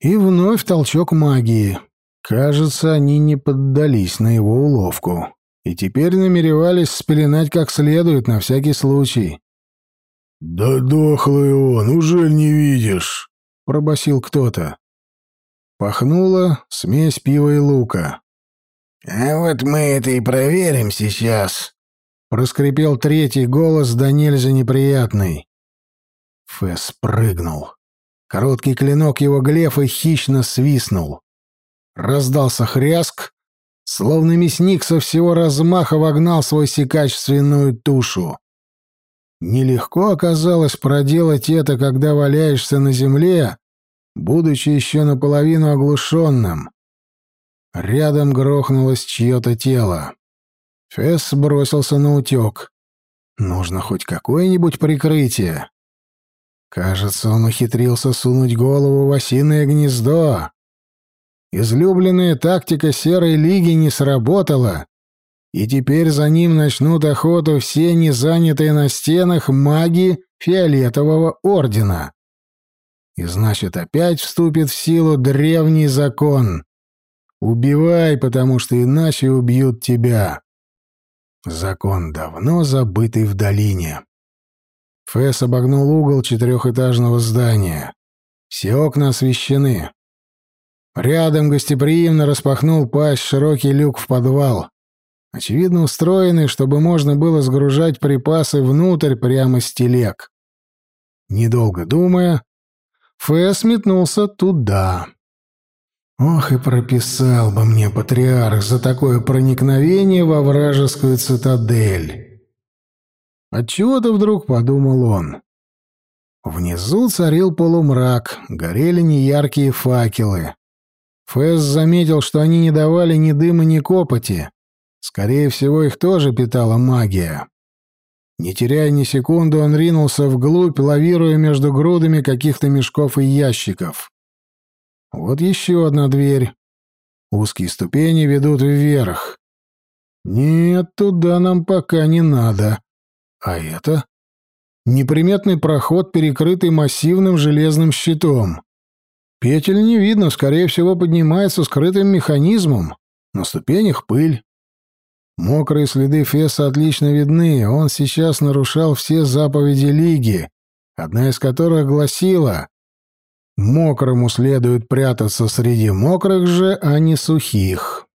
И вновь толчок магии. Кажется, они не поддались на его уловку. И теперь намеревались спеленать как следует, на всякий случай. «Да дохлый он, уже не видишь?» — пробасил кто-то. Пахнуло смесь пива и лука. «А вот мы это и проверим сейчас», — проскрипел третий голос, да нельзя неприятный. Фэс прыгнул. Короткий клинок его глефа хищно свистнул. Раздался хряск, словно мясник со всего размаха вогнал свой секач в свиную тушу. Нелегко оказалось проделать это, когда валяешься на земле, будучи еще наполовину оглушенным. Рядом грохнулось чье-то тело. Фесс бросился на утек. Нужно хоть какое-нибудь прикрытие. Кажется, он ухитрился сунуть голову в осиное гнездо. Излюбленная тактика Серой Лиги не сработала, и теперь за ним начнут охоту все незанятые на стенах маги Фиолетового Ордена. И значит, опять вступит в силу древний закон. Убивай, потому что иначе убьют тебя. Закон давно забытый в долине. Фэс обогнул угол четырехэтажного здания. Все окна освещены. Рядом гостеприимно распахнул пасть широкий люк в подвал. Очевидно, устроенный, чтобы можно было сгружать припасы внутрь прямо с телег. Недолго думая, Фэс метнулся туда. Ох, и прописал бы мне патриарх за такое проникновение во вражескую цитадель. Отчего-то вдруг подумал он. Внизу царил полумрак, горели неяркие факелы. Фэс заметил, что они не давали ни дыма, ни копоти. Скорее всего, их тоже питала магия. Не теряя ни секунды, он ринулся вглубь, лавируя между грудами каких-то мешков и ящиков. Вот еще одна дверь. Узкие ступени ведут вверх. Нет, туда нам пока не надо. А это? Неприметный проход, перекрытый массивным железным щитом. Петель не видно, скорее всего, поднимается скрытым механизмом. На ступенях пыль. Мокрые следы Фесса отлично видны, он сейчас нарушал все заповеди Лиги, одна из которых гласила «Мокрому следует прятаться среди мокрых же, а не сухих».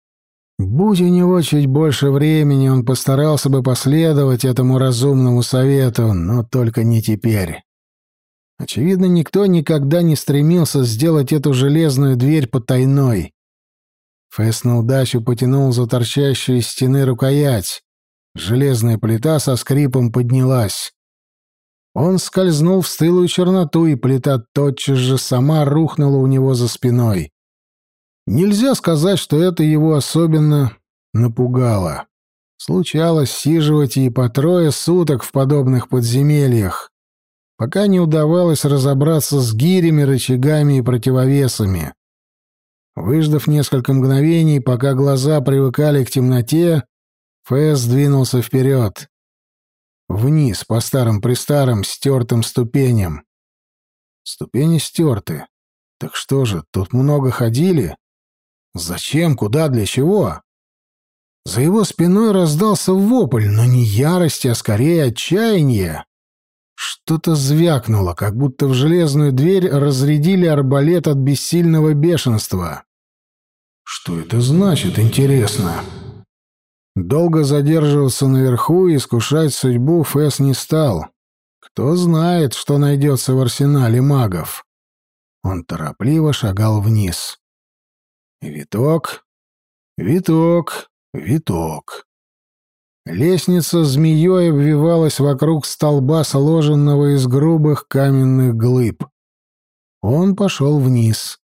Будь у него чуть больше времени, он постарался бы последовать этому разумному совету, но только не теперь. Очевидно, никто никогда не стремился сделать эту железную дверь потайной. Фэс на удачу потянул за торчащую из стены рукоять. Железная плита со скрипом поднялась. Он скользнул в стылую черноту, и плита тотчас же сама рухнула у него за спиной. Нельзя сказать, что это его особенно напугало. Случалось сиживать и по трое суток в подобных подземельях, пока не удавалось разобраться с гирями, рычагами и противовесами. Выждав несколько мгновений, пока глаза привыкали к темноте, Фэс двинулся вперед. Вниз, по старым-престарым, стертым ступеням. Ступени стерты. Так что же, тут много ходили? Зачем, куда, для чего? За его спиной раздался вопль, но не ярости, а скорее отчаяние. Что-то звякнуло, как будто в железную дверь разрядили арбалет от бессильного бешенства. Что это значит, интересно? Долго задерживаться наверху и искушать судьбу Фэс не стал. Кто знает, что найдется в арсенале магов. Он торопливо шагал вниз. Виток, виток, виток. Лестница змеей обвивалась вокруг столба, сложенного из грубых каменных глыб. Он пошел вниз.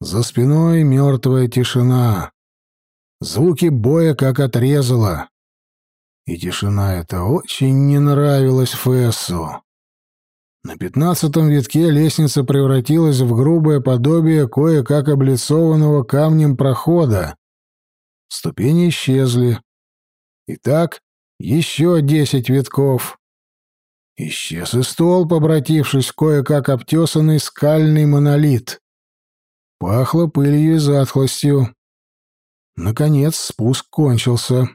За спиной мертвая тишина. Звуки боя как отрезало. И тишина эта очень не нравилась Фессу. На пятнадцатом витке лестница превратилась в грубое подобие кое-как облицованного камнем прохода. Ступени исчезли. Итак, еще десять витков. Исчез и столб, обратившись кое-как обтесанный скальный монолит. Пахло пылью и затхлостью. Наконец спуск кончился.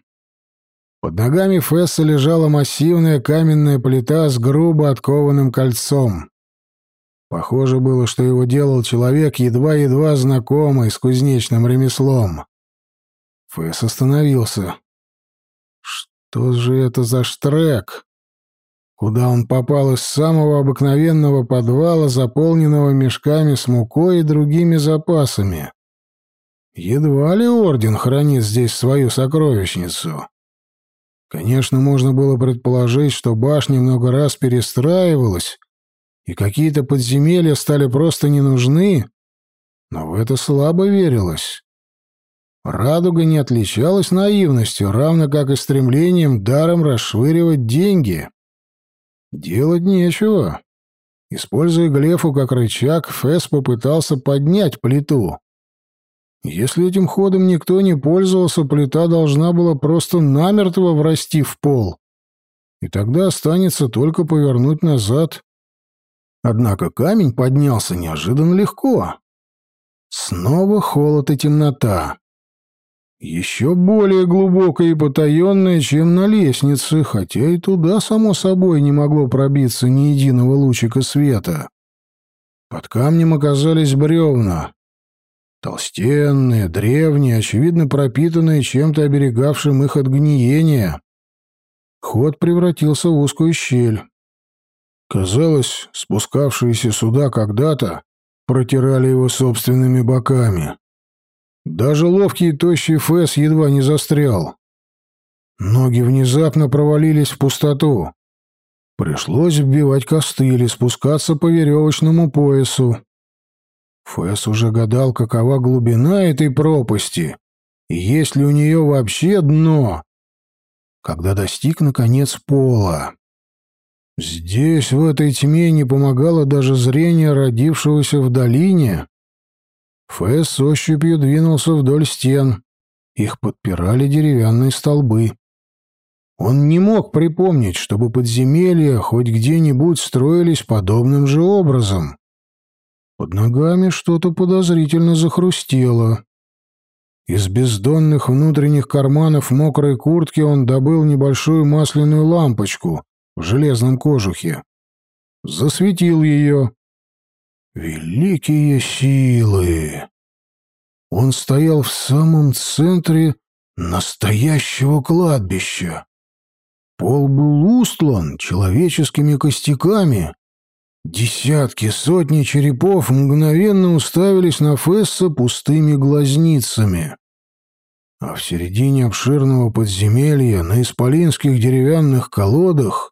Под ногами Фесса лежала массивная каменная плита с грубо откованным кольцом. Похоже было, что его делал человек, едва-едва знакомый с кузнечным ремеслом. Фесс остановился. Что же это за штрек? Куда он попал из самого обыкновенного подвала, заполненного мешками с мукой и другими запасами? Едва ли орден хранит здесь свою сокровищницу. Конечно, можно было предположить, что башня много раз перестраивалась, и какие-то подземелья стали просто не нужны, но в это слабо верилось. Радуга не отличалась наивностью, равно как и стремлением даром расшвыривать деньги. Делать нечего. Используя Глефу как рычаг, Фэс попытался поднять плиту. Если этим ходом никто не пользовался, плита должна была просто намертво врасти в пол. И тогда останется только повернуть назад. Однако камень поднялся неожиданно легко. Снова холод и темнота. Еще более глубокая и потаенная, чем на лестнице, хотя и туда, само собой, не могло пробиться ни единого лучика света. Под камнем оказались бревна, Толстенные, древние, очевидно пропитанные чем-то оберегавшим их от гниения. Ход превратился в узкую щель. Казалось, спускавшиеся сюда когда-то протирали его собственными боками. Даже ловкий и тощий Фэс едва не застрял. Ноги внезапно провалились в пустоту. Пришлось вбивать костыли, спускаться по веревочному поясу. Фэс уже гадал, какова глубина этой пропасти, и есть ли у нее вообще дно, когда достиг, наконец, пола. Здесь, в этой тьме, не помогало даже зрение родившегося в долине. Фэс ощупью двинулся вдоль стен. Их подпирали деревянные столбы. Он не мог припомнить, чтобы подземелья хоть где-нибудь строились подобным же образом. Под ногами что-то подозрительно захрустело. Из бездонных внутренних карманов мокрой куртки он добыл небольшую масляную лампочку в железном кожухе. Засветил ее. Великие силы! Он стоял в самом центре настоящего кладбища. Пол был устлан человеческими костяками. Десятки, сотни черепов мгновенно уставились на Фесса пустыми глазницами. А в середине обширного подземелья на исполинских деревянных колодах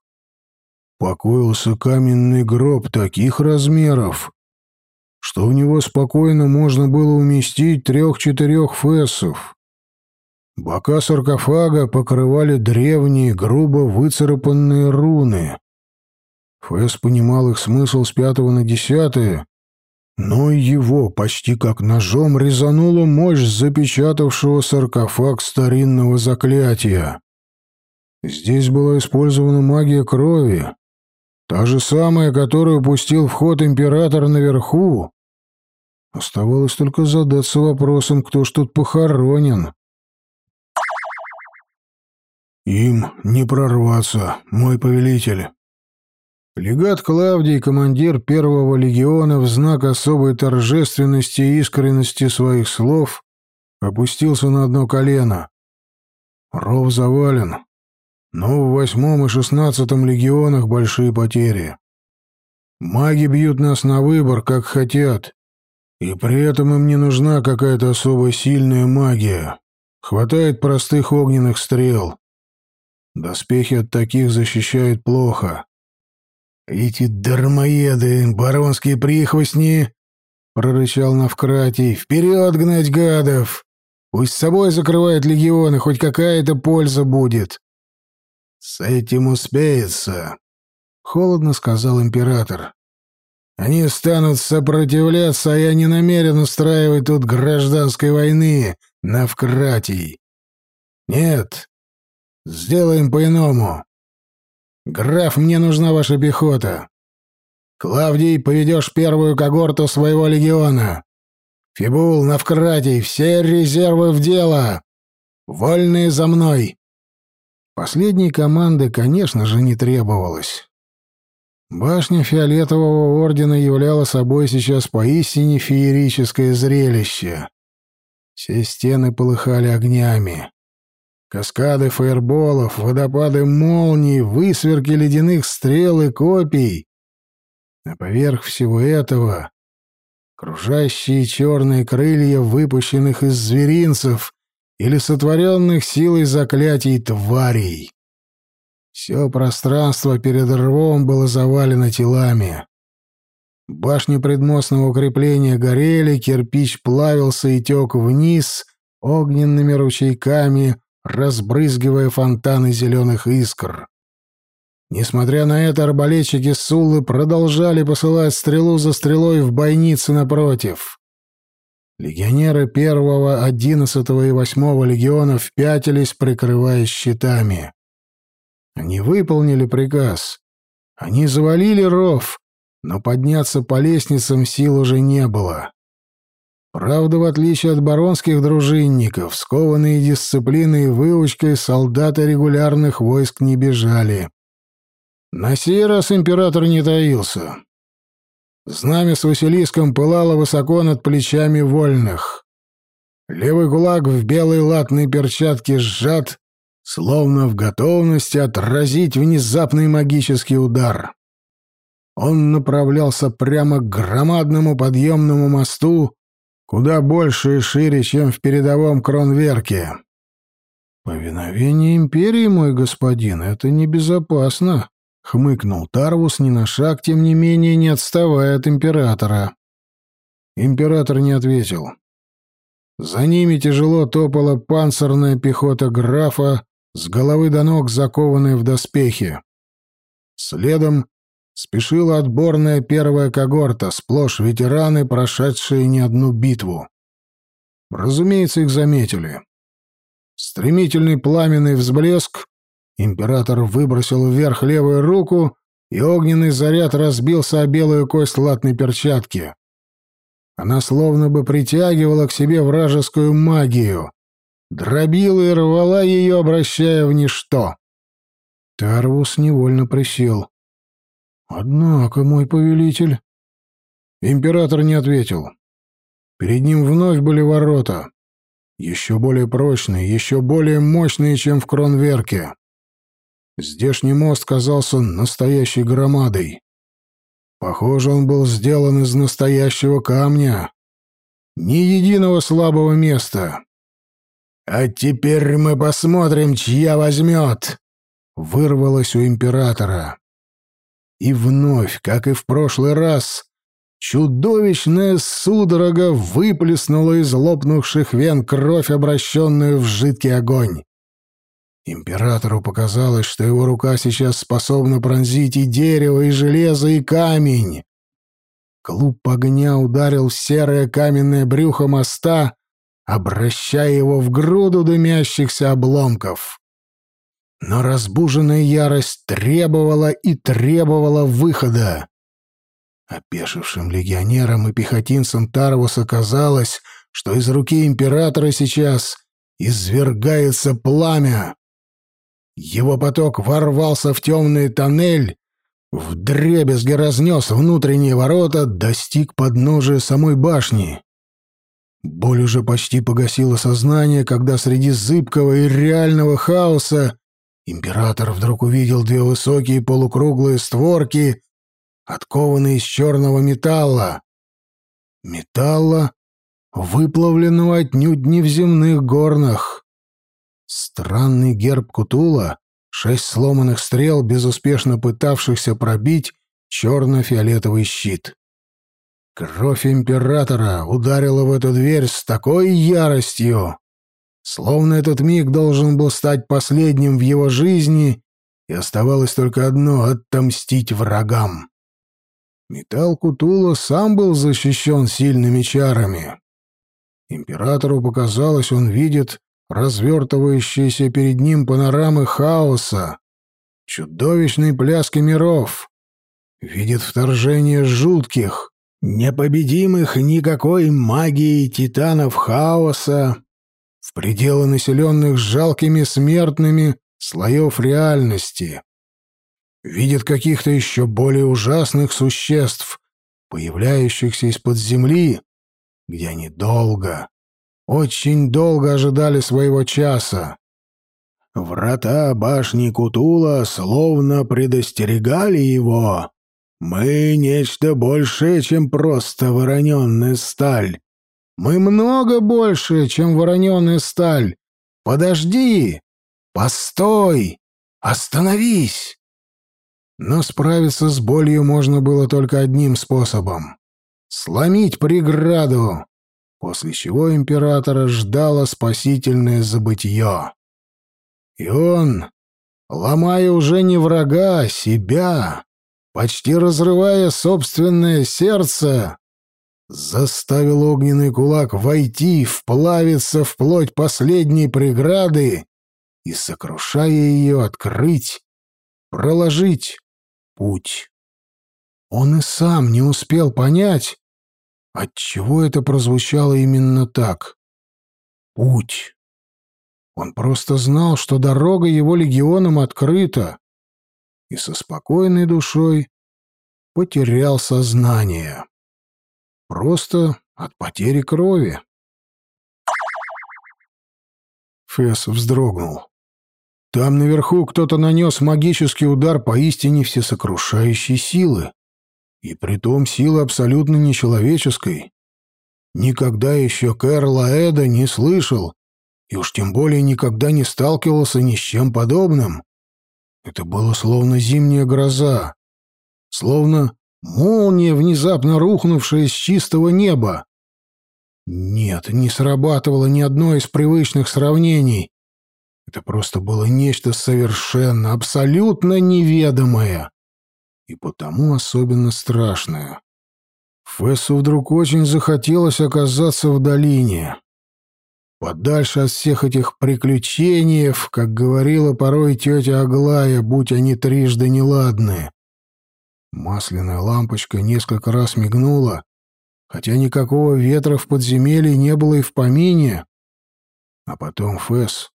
покоился каменный гроб таких размеров, что в него спокойно можно было уместить трех-четырех фессов. Бока саркофага покрывали древние, грубо выцарапанные руны. Фэс понимал их смысл с пятого на десятое, но его почти как ножом резанула мощь запечатавшего саркофаг старинного заклятия. Здесь была использована магия крови, та же самая, которую пустил в ход император наверху. Оставалось только задаться вопросом, кто ж тут похоронен. «Им не прорваться, мой повелитель». Легат Клавдий, командир первого легиона, в знак особой торжественности и искренности своих слов, опустился на одно колено. Ров завален, но в восьмом и шестнадцатом легионах большие потери. Маги бьют нас на выбор, как хотят, и при этом им не нужна какая-то особо сильная магия. Хватает простых огненных стрел. Доспехи от таких защищают плохо. «Эти дармоеды, баронские прихвостни!» — прорычал Навкратий. «Вперед гнать гадов! Пусть с собой закрывают легионы, хоть какая-то польза будет!» «С этим успеется», — холодно сказал император. «Они станут сопротивляться, а я не намерен устраивать тут гражданской войны, Навкратий. Нет, Сделаем по-иному. Граф, мне нужна ваша пехота. Клавдий, поведешь первую когорту своего легиона. Фибул, Навкратий, все резервы в дело. Вольные за мной. Последней команды, конечно же, не требовалось. Башня Фиолетового Ордена являла собой сейчас поистине феерическое зрелище. Все стены полыхали огнями. Каскады фаерболов, водопады молний, высверки ледяных стрел и копий. А поверх всего этого кружащие черные крылья выпущенных из зверинцев или сотворенных силой заклятий тварей. Все пространство перед рвом было завалено телами. Башни предмостного укрепления горели, кирпич плавился и тек вниз огненными ручейками, разбрызгивая фонтаны зеленых искр. Несмотря на это, арбалетчики Суллы продолжали посылать стрелу за стрелой в бойницы напротив. Легионеры первого, одиннадцатого и восьмого легионов пятились, прикрываясь щитами. Они выполнили приказ. Они завалили ров, но подняться по лестницам сил уже не было. Правда, в отличие от баронских дружинников, скованные дисциплиной и выучкой, солдаты регулярных войск не бежали. На сей раз император не таился. Знамя с Василиском пылало высоко над плечами вольных. Левый кулак в белой латной перчатке сжат, словно в готовности отразить внезапный магический удар. Он направлялся прямо к громадному подъемному мосту, куда больше и шире, чем в передовом Кронверке. «Повиновение империи, мой господин, это небезопасно», — хмыкнул Тарвус, ни на шаг, тем не менее, не отставая от императора. Император не ответил. За ними тяжело топала панцирная пехота графа, с головы до ног закованная в доспехи. Следом спешила отборная первая когорта, сплошь ветераны, прошедшие не одну битву. Разумеется, их заметили. Стремительный пламенный взблеск, Император выбросил вверх левую руку, и огненный заряд разбился о белую кость латной перчатки. Она словно бы притягивала к себе вражескую магию, дробила и рвала ее, обращая в ничто. Тарвус невольно присел. «Однако, мой повелитель...» Император не ответил. Перед ним вновь были ворота. Еще более прочные, еще более мощные, чем в Кронверке. Здешний мост казался настоящей громадой. Похоже, он был сделан из настоящего камня. Ни единого слабого места. «А теперь мы посмотрим, чья возьмет!» — вырвалось у императора. И вновь, как и в прошлый раз, чудовищная судорога выплеснула из лопнувших вен кровь, обращенную в жидкий огонь. Императору показалось, что его рука сейчас способна пронзить и дерево, и железо, и камень. Клуб огня ударил серое каменное брюхо моста, обращая его в груду дымящихся обломков. Но разбуженная ярость требовала и требовала выхода. Опешившим легионерам и пехотинцам Тарвуса казалось, что из руки императора сейчас извергается пламя. Его поток ворвался в темный тоннель, вдребезги разнес внутренние ворота, достиг подножия самой башни. Боль уже почти погасила сознание, когда среди зыбкого и реального хаоса император вдруг увидел две высокие полукруглые створки, откованные из черного металла. Металла, выплавленного отнюдь не в земных горнах. Странный герб Кутула, шесть сломанных стрел, безуспешно пытавшихся пробить черно-фиолетовый щит. Кровь императора ударила в эту дверь с такой яростью, словно этот миг должен был стать последним в его жизни, и оставалось только одно — отомстить врагам. Металл Кутула сам был защищен сильными чарами. Императору показалось, он видит развертывающиеся перед ним панорамы хаоса, чудовищной пляски миров, видит вторжение жутких, непобедимых никакой магией титанов хаоса в пределы населенных жалкими смертными слоев реальности. Видит каких-то еще более ужасных существ, появляющихся из-под земли, где они долго, очень долго ожидали своего часа. Врата башни Кутула словно предостерегали его. Мы нечто большее, чем просто вороненная сталь. Мы много больше, чем вороненная сталь. Подожди! Постой! Остановись! Но справиться с болью можно было только одним способом — сломить преграду, после чего императора ждало спасительное забытье. И он, ломая уже не врага, а себя, почти разрывая собственное сердце, заставил огненный кулак войти, вплавиться в плоть последней преграды и, сокрушая ее, открыть, проложить путь. Он и сам не успел понять, Отчего это прозвучало именно так? Путь. Он просто знал, что дорога его легионам открыта, и со спокойной душой потерял сознание. Просто от потери крови. Фесс вздрогнул. Там наверху кто-то нанес магический удар поистине всесокрушающей силы. И притом силы абсолютно нечеловеческой. Никогда еще Кэрл Аэда не слышал, и уж тем более никогда не сталкивался ни с чем подобным. Это было словно зимняя гроза, словно молния, внезапно рухнувшая с чистого неба. Нет, не срабатывало ни одно из привычных сравнений. Это просто было нечто совершенно, абсолютно неведомое и потому особенно страшное. Фессу вдруг очень захотелось оказаться в долине. Подальше от всех этих приключений, как говорила порой тетя Аглая, будь они трижды неладны. Масляная лампочка несколько раз мигнула, хотя никакого ветра в подземелье не было и в помине. А потом Фэс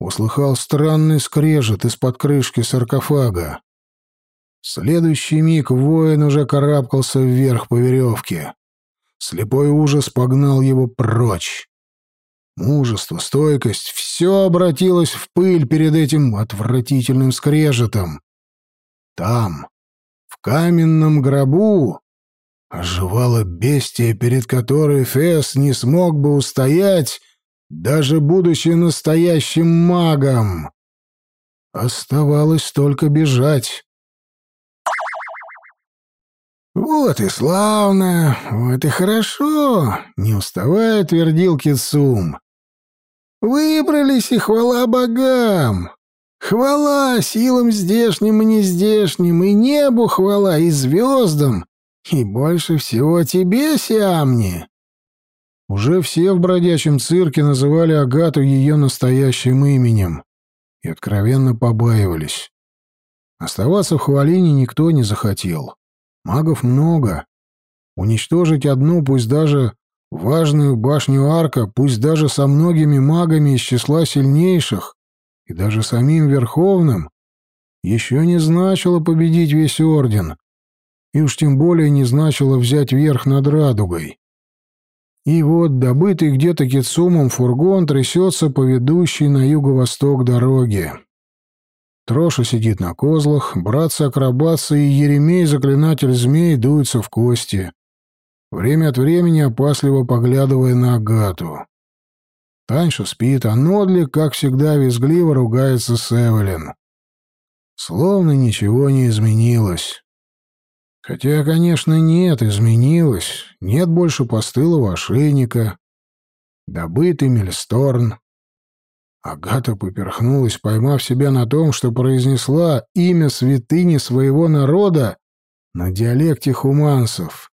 услыхал странный скрежет из-под крышки саркофага. В следующий миг воин уже карабкался вверх по веревке. Слепой ужас погнал его прочь. Мужество, стойкость — все обратилось в пыль перед этим отвратительным скрежетом. Там, в каменном гробу, оживала бестия, перед которой Фес не смог бы устоять, даже будучи настоящим магом. Оставалось только бежать. «Вот и славно, вот и хорошо!» — не уставая твердил Кицум. «Выбрались, и хвала богам! Хвала силам здешним и нездешним, и небу хвала, и звездам, и больше всего тебе, Сиамни!» Уже все в бродячем цирке называли Агату ее настоящим именем и откровенно побаивались. Оставаться в хвалине никто не захотел. Магов много. Уничтожить одну, пусть даже важную башню арка, пусть даже со многими магами из числа сильнейших, и даже самим Верховным, еще не значило победить весь Орден, и уж тем более не значило взять верх над Радугой. И вот добытый где-то Кицумом фургон трясется по ведущей на юго-восток дороге. Троша сидит на козлах, братцы-акробатцы и Еремей, заклинатель змей, дуются в кости, время от времени опасливо поглядывая на Агату. Таньша спит, а Нодли, как всегда, визгливо ругается с Эвелин. Словно ничего не изменилось. Хотя, конечно, нет, изменилось. Нет больше постылого ошейника. Добытый Мельсторн. Агата поперхнулась, поймав себя на том, что произнесла имя святыни своего народа на диалекте хумансов.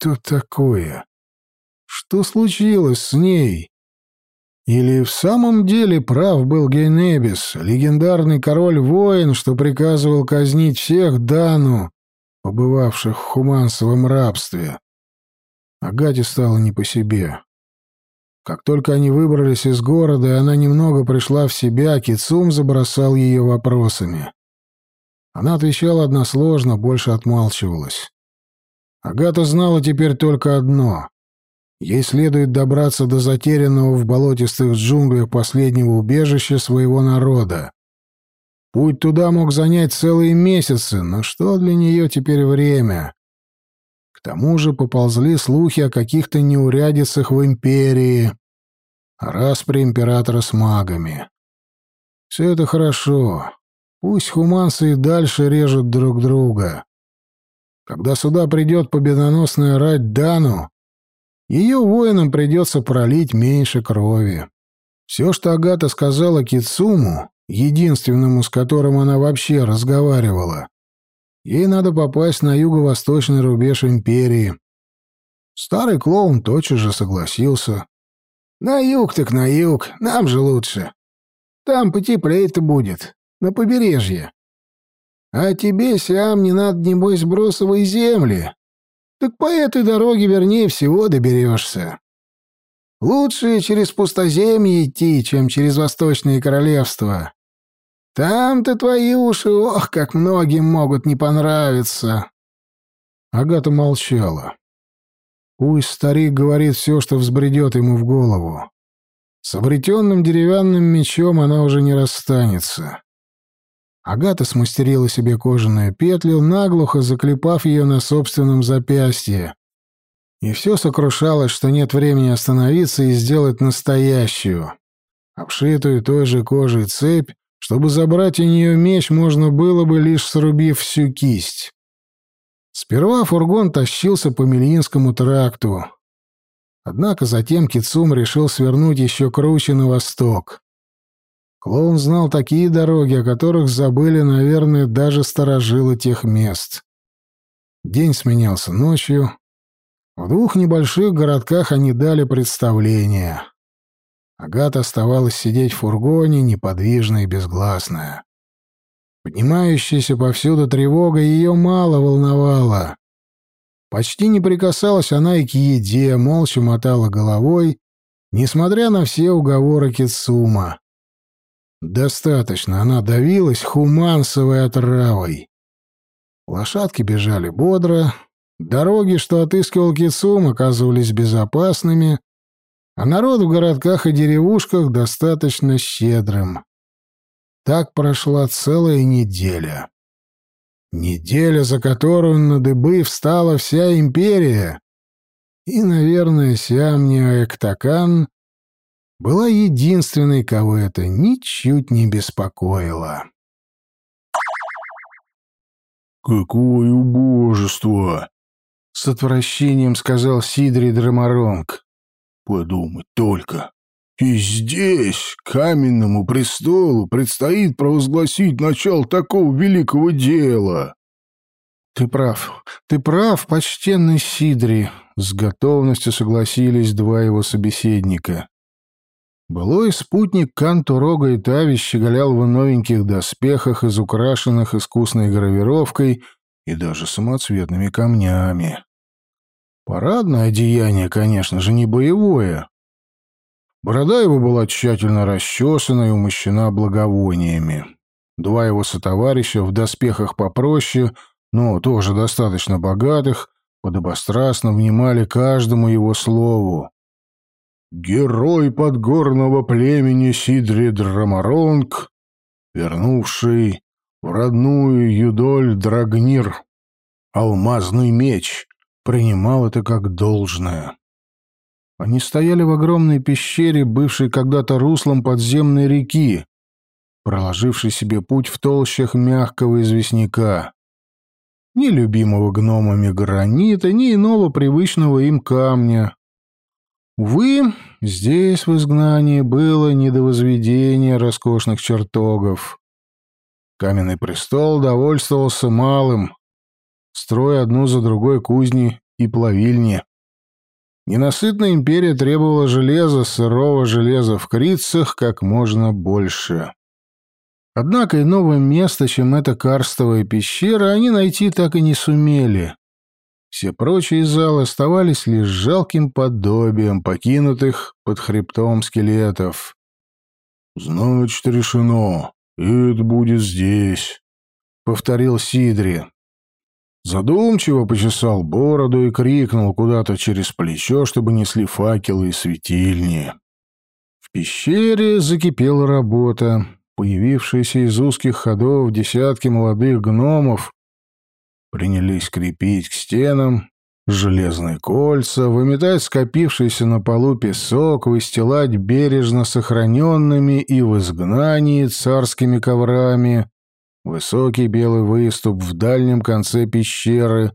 Что такое? Что случилось с ней? Или в самом деле прав был Гейнебис, легендарный король-воин, что приказывал казнить всех Дану, побывавших в хумансовом рабстве? Агате стало не по себе. Как только они выбрались из города, и она немного пришла в себя, Кицум забросал ее вопросами. Она отвечала односложно, больше отмалчивалась. Агата знала теперь только одно. Ей следует добраться до затерянного в болотистых джунглях последнего убежища своего народа. Путь туда мог занять целые месяцы, но что для нее теперь время? К тому же поползли слухи о каких-то неурядицах в империи, о распре императора с магами. Все это хорошо. Пусть хуманцы и дальше режут друг друга. Когда сюда придет победоносная рать Дану, ее воинам придется пролить меньше крови. Все, что Агата сказала Кицуму, единственному, с которым она вообще разговаривала, Ей надо попасть на юго-восточный рубеж империи. Старый клоун тотчас же согласился. «На юг так на юг, нам же лучше. Там потеплее-то будет, на побережье. А тебе, Сиам, не надо, небось, бросовой земли. Так по этой дороге, вернее всего, доберешься. Лучше через пустоземье идти, чем через восточные королевства. Там-то твои уши, ох, как многим могут не понравиться. Агата молчала. Пусть старик говорит все, что взбредет ему в голову. С обретенным деревянным мечом она уже не расстанется. Агата смастерила себе кожаную петлю, наглухо заклепав ее на собственном запястье. И все сокрушалось, что нет времени остановиться и сделать настоящую, обшитую той же кожей цепь, чтобы забрать у нее меч, можно было бы, лишь срубив всю кисть. Сперва фургон тащился по Мельинскому тракту. Однако затем Кицум решил свернуть еще круче на восток. Клоун знал такие дороги, о которых забыли, наверное, даже сторожилы тех мест. День сменялся ночью. В двух небольших городках они дали представление. Агата оставалась сидеть в фургоне, неподвижная и безгласная. Поднимающаяся повсюду тревога ее мало волновала. Почти не прикасалась она и к еде, молча мотала головой, несмотря на все уговоры Кицума. Достаточно, она давилась хумансовой отравой. Лошадки бежали бодро, дороги, что отыскивал Кицум, оказывались безопасными, а народ в городках и деревушках достаточно щедрым. Так прошла целая неделя. Неделя, за которую на дыбы встала вся империя. И, наверное, Сиамния Эктакан была единственной, кого это ничуть не беспокоило. «Какое убожество!» — с отвращением сказал Сидри Драмаронг. Подумать только. И здесь, каменному престолу, предстоит провозгласить начало такого великого дела. Ты прав, ты прав, почтенный Сидри, с готовностью согласились два его собеседника. Былой спутник Канту Рога и Тави щеголял в новеньких доспехах, из украшенных искусной гравировкой и даже самоцветными камнями. Парадное одеяние, конечно же, не боевое. Борода его была тщательно расчесана и умощена благовониями. Два его сотоварища в доспехах попроще, но тоже достаточно богатых, подобострастно внимали каждому его слову. Герой подгорного племени Сидри Драмаронг, вернувший в родную Юдоль Драгнир алмазный меч, принимал это как должное. Они стояли в огромной пещере, бывшей когда-то руслом подземной реки, проложившей себе путь в толщах мягкого известняка. Ни любимого гномами гранита, ни иного привычного им камня. Увы, здесь в изгнании было не до возведения роскошных чертогов. Каменный престол довольствовался малым, строя одну за другой кузни и плавильни. Ненасытная империя требовала железа, сырого железа в крицах как можно больше. Однако иного места, чем эта карстовая пещера, они найти так и не сумели. Все прочие залы оставались лишь жалким подобием покинутых под хребтом скелетов. «Значит, решено. Это будет здесь», — повторил Сидри. Задумчиво почесал бороду и крикнул куда-то через плечо, чтобы несли факелы и светильни. В пещере закипела работа. Появившиеся из узких ходов десятки молодых гномов принялись крепить к стенам железные кольца, выметать скопившийся на полу песок, выстилать бережно сохраненными и в изгнании царскими коврами Высокий белый выступ в дальнем конце пещеры,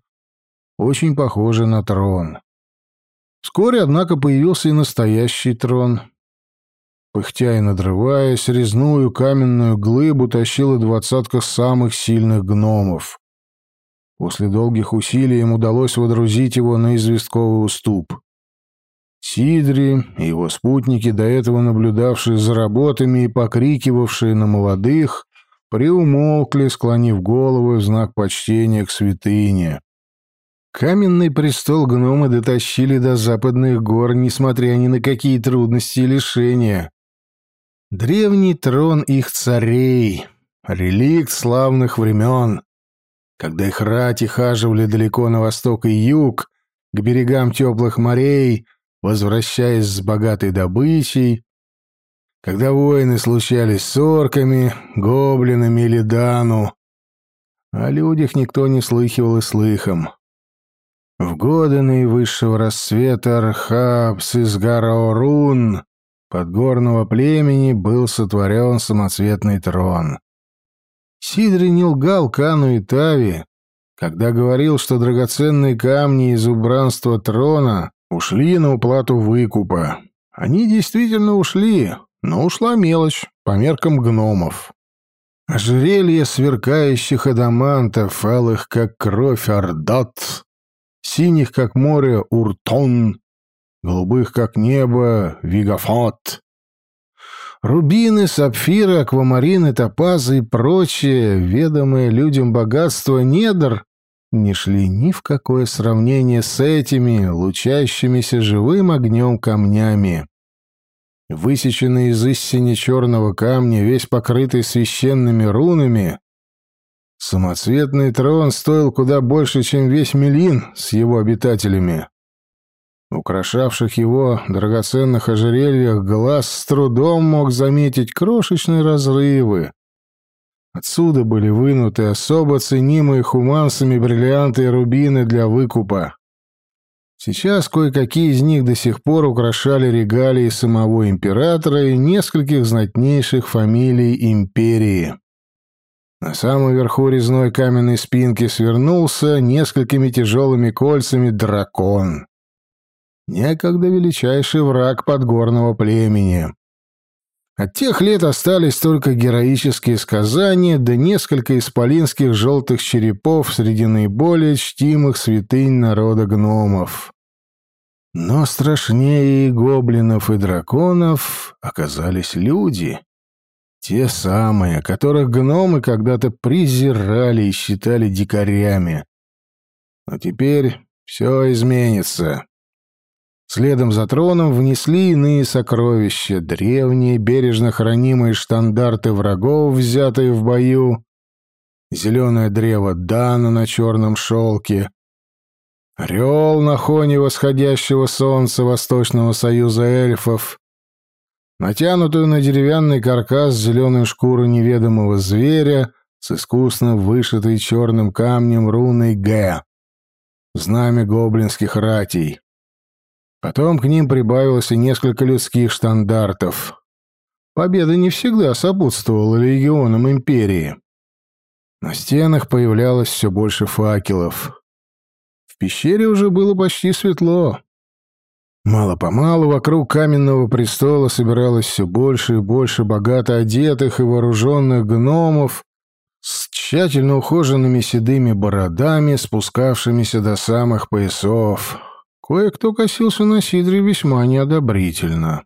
очень похожий на трон. Вскоре, однако, появился и настоящий трон. Пыхтя и надрываясь, резную каменную глыбу тащила двадцатка самых сильных гномов. После долгих усилий им удалось водрузить его на известковый уступ. Сидри и его спутники, до этого наблюдавшие за работами и покрикивавшие на молодых, приумолкли, склонив головы в знак почтения к святыне. Каменный престол гномы дотащили до западных гор, несмотря ни на какие трудности и лишения. Древний трон их царей, реликт славных времен, когда их рати хаживали далеко на восток и юг, к берегам теплых морей, возвращаясь с богатой добычей, когда войны случались с орками, гоблинами или дану. О людях никто не слыхивал и слыхом. В годы наивысшего рассвета Архабс из Гараорун подгорного племени был сотворен самоцветный трон. Сидри не лгал Кану и Тави, когда говорил, что драгоценные камни из убранства трона ушли на уплату выкупа. Они действительно ушли, но ушла мелочь по меркам гномов. Ожерелье сверкающих адамантов, алых как кровь ордот, синих, как море, Уртон, голубых, как небо, Вигафот. Рубины, сапфиры, аквамарины, топазы и прочее, ведомые людям богатство недр, не шли ни в какое сравнение с этими, лучащимися живым огнем камнями. Высеченный из истине черного камня, весь покрытый священными рунами, самоцветный трон стоил куда больше, чем весь Мелин с его обитателями. Украшавших его драгоценных ожерельях глаз с трудом мог заметить крошечные разрывы, Отсюда были вынуты особо ценимые хумансами бриллианты и рубины для выкупа. Сейчас кое-какие из них до сих пор украшали регалии самого императора и нескольких знатнейших фамилий империи. На самом верху резной каменной спинки свернулся несколькими тяжелыми кольцами дракон. Некогда величайший враг подгорного племени. От тех лет остались только героические сказания да несколько исполинских желтых черепов среди наиболее чтимых святынь народа гномов. Но страшнее и гоблинов, и драконов оказались люди. Те самые, которых гномы когда-то презирали и считали дикарями. Но теперь все изменится. Следом за троном внесли иные сокровища, древние, бережно хранимые штандарты врагов, взятые в бою, зеленое древо Дана на черном шелке, орел на хоне восходящего солнца Восточного союза эльфов, натянутую на деревянный каркас зеленую шкуру неведомого зверя с искусно вышитой черным камнем руной Г, знамя гоблинских ратей. Потом к ним прибавилось и несколько людских штандартов. Победа не всегда сопутствовала легионам империи. На стенах появлялось все больше факелов. В пещере уже было почти светло. Мало-помалу вокруг каменного престола собиралось все больше и больше богато одетых и вооруженных гномов с тщательно ухоженными седыми бородами, спускавшимися до самых поясов. Кое-кто косился на Сидре весьма неодобрительно.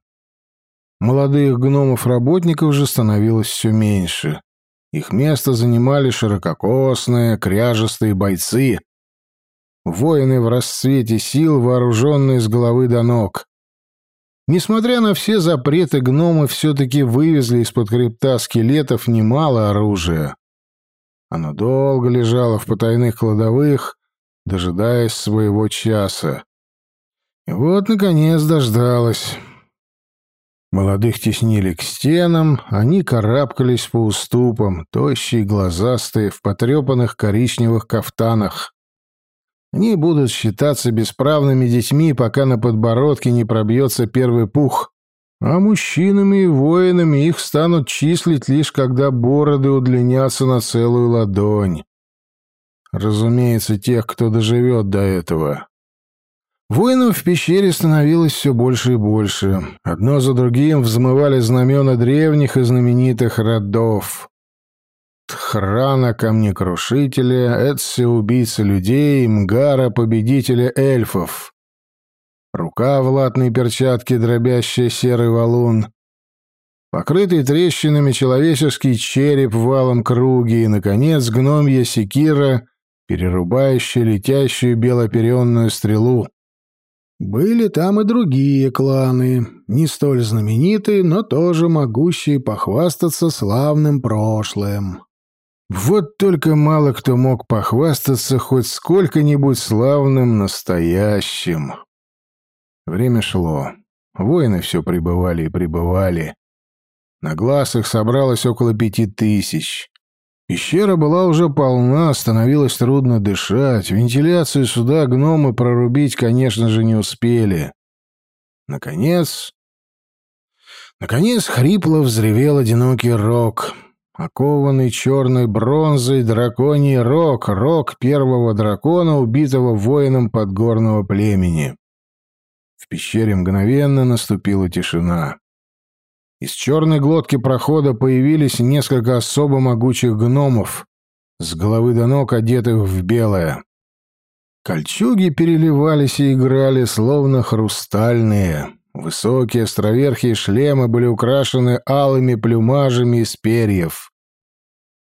Молодых гномов-работников же становилось все меньше. Их место занимали ширококосные, кряжестые бойцы. Воины в расцвете сил, вооруженные с головы до ног. Несмотря на все запреты, гномы все-таки вывезли из-под хребта скелетов немало оружия. Оно долго лежало в потайных кладовых, дожидаясь своего часа. Вот, наконец, дождалась. Молодых теснили к стенам, они карабкались по уступам, тощие, глазастые, в потрепанных коричневых кафтанах. Они будут считаться бесправными детьми, пока на подбородке не пробьется первый пух, а мужчинами и воинами их станут числить лишь когда бороды удлинятся на целую ладонь. Разумеется, тех, кто доживет до этого. Воинов в пещере становилось все больше и больше. Одно за другим взмывали знамена древних и знаменитых родов. Тхрана, камнекрушителя, Эдси, убийца людей, Мгара, победителя эльфов. Рука в латной перчатке, дробящая серый валун. Покрытый трещинами человеческий череп в валом круге и, наконец, гномья секира, перерубающая летящую белоперенную стрелу. Были там и другие кланы, не столь знаменитые, но тоже могущие похвастаться славным прошлым. Вот только мало кто мог похвастаться хоть сколько-нибудь славным настоящим. Время шло. Воины все прибывали и прибывали. На глаз их собралось около пяти тысяч. Пещера была уже полна, становилось трудно дышать. Вентиляцию сюда гномы прорубить, конечно же, не успели. Наконец... Наконец хрипло взревел одинокий рог. Окованный черной бронзой драконий рог, рог первого дракона, убитого воином подгорного племени. В пещере мгновенно наступила тишина. Из черной глотки прохода появились несколько особо могучих гномов, с головы до ног одетых в белое. Кольчуги переливались и играли, словно хрустальные. Высокие островерхие шлемы были украшены алыми плюмажами из перьев.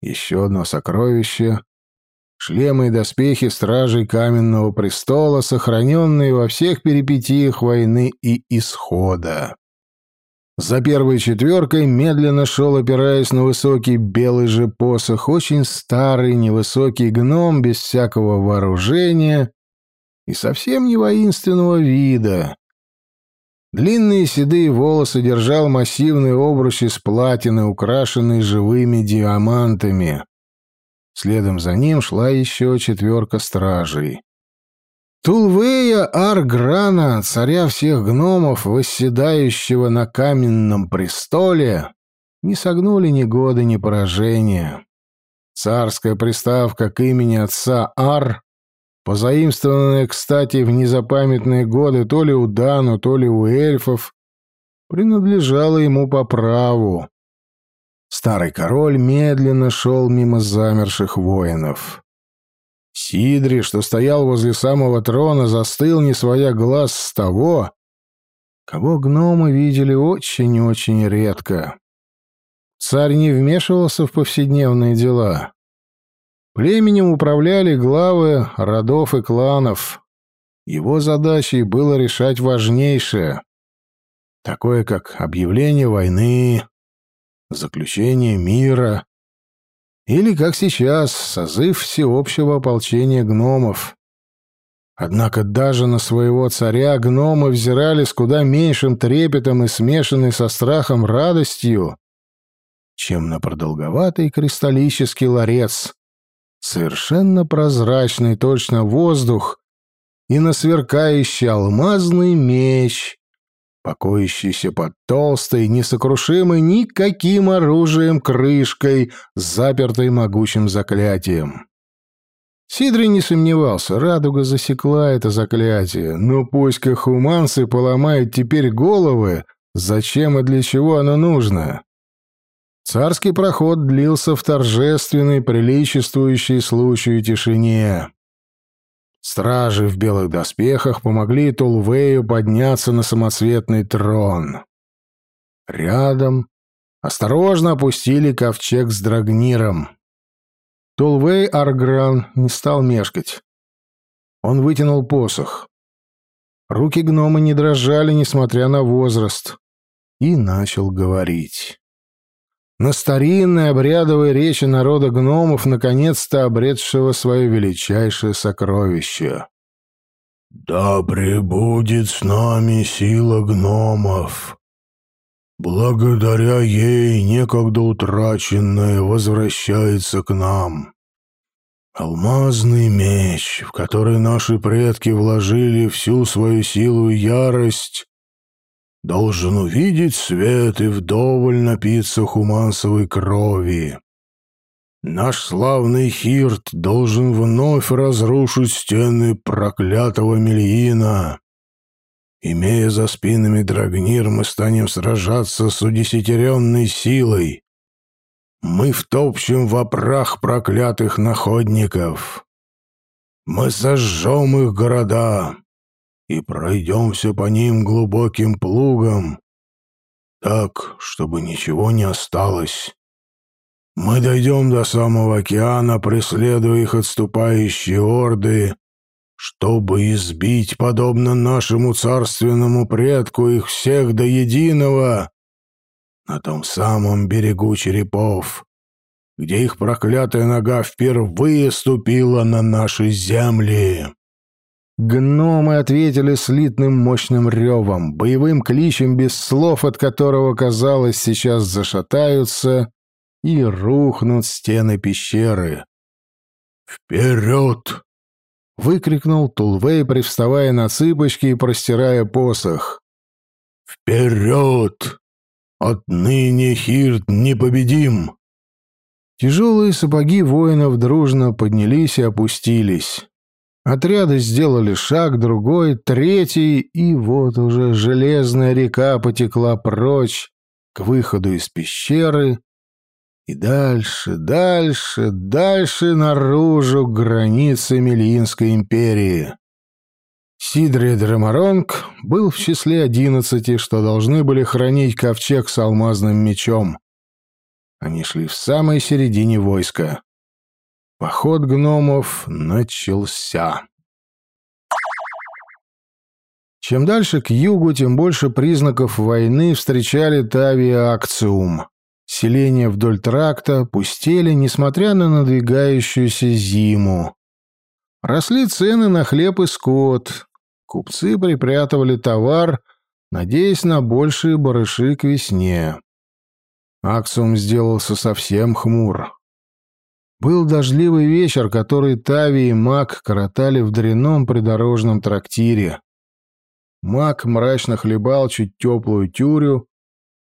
Еще одно сокровище — шлемы и доспехи стражей Каменного престола, сохраненные во всех перипетиях войны и исхода. За первой четверкой медленно шел, опираясь на высокий белый же посох, очень старый невысокий гном без всякого вооружения и совсем не воинственного вида. Длинные седые волосы держал массивный обруч из платины, украшенный живыми диамантами. Следом за ним шла еще четверка стражей. Тулвея Арграна, царя всех гномов, восседающего на каменном престоле, не согнули ни года, ни поражения. Царская приставка к имени отца Ар, позаимствованная, кстати, в незапамятные годы то ли у Дану, то ли у эльфов, принадлежала ему по праву. Старый король медленно шел мимо замерших воинов. Сидри, что стоял возле самого трона, застыл, не своя глаз с того, кого гномы видели очень-очень редко. Царь не вмешивался в повседневные дела. Племенем управляли главы родов и кланов. Его задачей было решать важнейшее, такое как объявление войны, заключение мира, или, как сейчас, созыв всеобщего ополчения гномов. Однако даже на своего царя гномы взирали с куда меньшим трепетом и смешанной со страхом радостью, чем на продолговатый кристаллический ларец, совершенно прозрачный точно воздух, и на сверкающий алмазный меч, покоящийся под толстой, несокрушимой никаким оружием крышкой, запертой могучим заклятием. Сидри не сомневался, радуга засекла это заклятие, но пусть кахуманцы поломают теперь головы, зачем и для чего оно нужно. Царский проход длился в торжественной, приличествующей случаю тишине. Стражи в белых доспехах помогли Тулвею подняться на самоцветный трон. Рядом осторожно опустили ковчег с драгниром. Тулвей Аргран не стал мешкать. Он вытянул посох. Руки гнома не дрожали, несмотря на возраст, и начал говорить на старинной обрядовой речи народа гномов, наконец-то обретшего свое величайшее сокровище. «Да пребудет с нами сила гномов. Благодаря ей некогда утраченное возвращается к нам. Алмазный меч, в который наши предки вложили всю свою силу и ярость, должен увидеть свет и вдоволь напиться хумансовой крови. Наш славный Хирт должен вновь разрушить стены проклятого Мельина. Имея за спинами Драгнир, мы станем сражаться с удесятеренной силой. Мы втопчем в прах проклятых находников. Мы сожжем их города, и пройдемся по ним глубоким плугом, так, чтобы ничего не осталось. Мы дойдем до самого океана, преследуя их отступающие орды, чтобы избить, подобно нашему царственному предку, их всех до единого на том самом берегу черепов, где их проклятая нога впервые ступила на наши земли. Гномы ответили слитным мощным ревом, боевым кличем без слов, от которого, казалось, сейчас зашатаются и рухнут стены пещеры. «Вперед!» — выкрикнул Тулвей, привставая на цыпочки и простирая посох. «Вперед! Отныне Хирт непобедим!» Тяжелые сапоги воинов дружно поднялись и опустились. Отряды сделали шаг, другой, третий, и вот уже железная река потекла прочь к выходу из пещеры, И дальше, дальше, дальше наружу границы Мелинской империи. Сидри Драмаронг был в числе одиннадцати, что должны были хранить ковчег с алмазным мечом. Они шли в самой середине войска. Поход гномов начался. Чем дальше к югу, тем больше признаков войны встречали Тави и Акциум. Селения вдоль тракта пустели, несмотря на надвигающуюся зиму. Росли цены на хлеб и скот. Купцы припрятывали товар, надеясь на большие барыши к весне. Аксум сделался совсем хмур. Был дождливый вечер, который Тави и Мак коротали в дряном придорожном трактире. Мак мрачно хлебал чуть теплую тюрю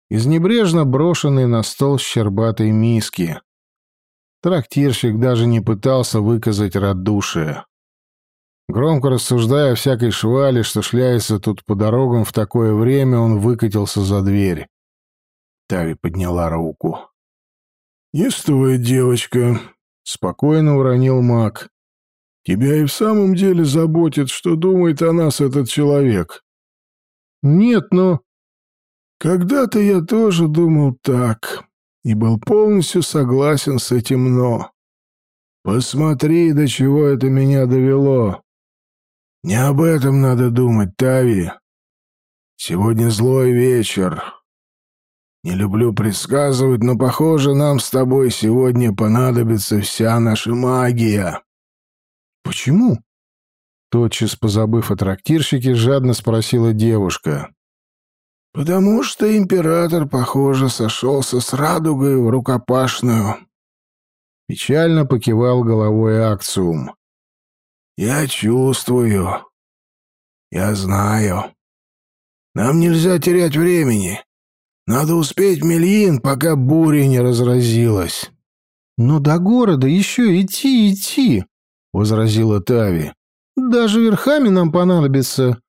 из небрежно брошенной на стол щербатой миски. Трактирщик даже не пытался выказать радушие. Громко рассуждая о всякой швали, что шляется тут по дорогам в такое время, он выкатился за дверь. Тави подняла руку. «Не стоит, девочка», — спокойно уронил маг. Тебя и в самом деле заботит, что думает о нас этот человек. Нет, но... Когда-то я тоже думал так и был полностью согласен с этим «но». Посмотри, до чего это меня довело. Не об этом надо думать, Тави. Сегодня злой вечер. Не люблю предсказывать, но, похоже, нам с тобой сегодня понадобится вся наша магия. «Почему?» Тотчас, позабыв о трактирщике, жадно спросила девушка. «Потому что император, похоже, сошелся с радугой в рукопашную». Печально покивал головой Акциум. «Я чувствую. Я знаю. Нам нельзя терять времени. Надо успеть Мельин, пока буря не разразилась». «Но до города еще идти, идти!» — возразила Тави. «Даже верхами нам понадобится».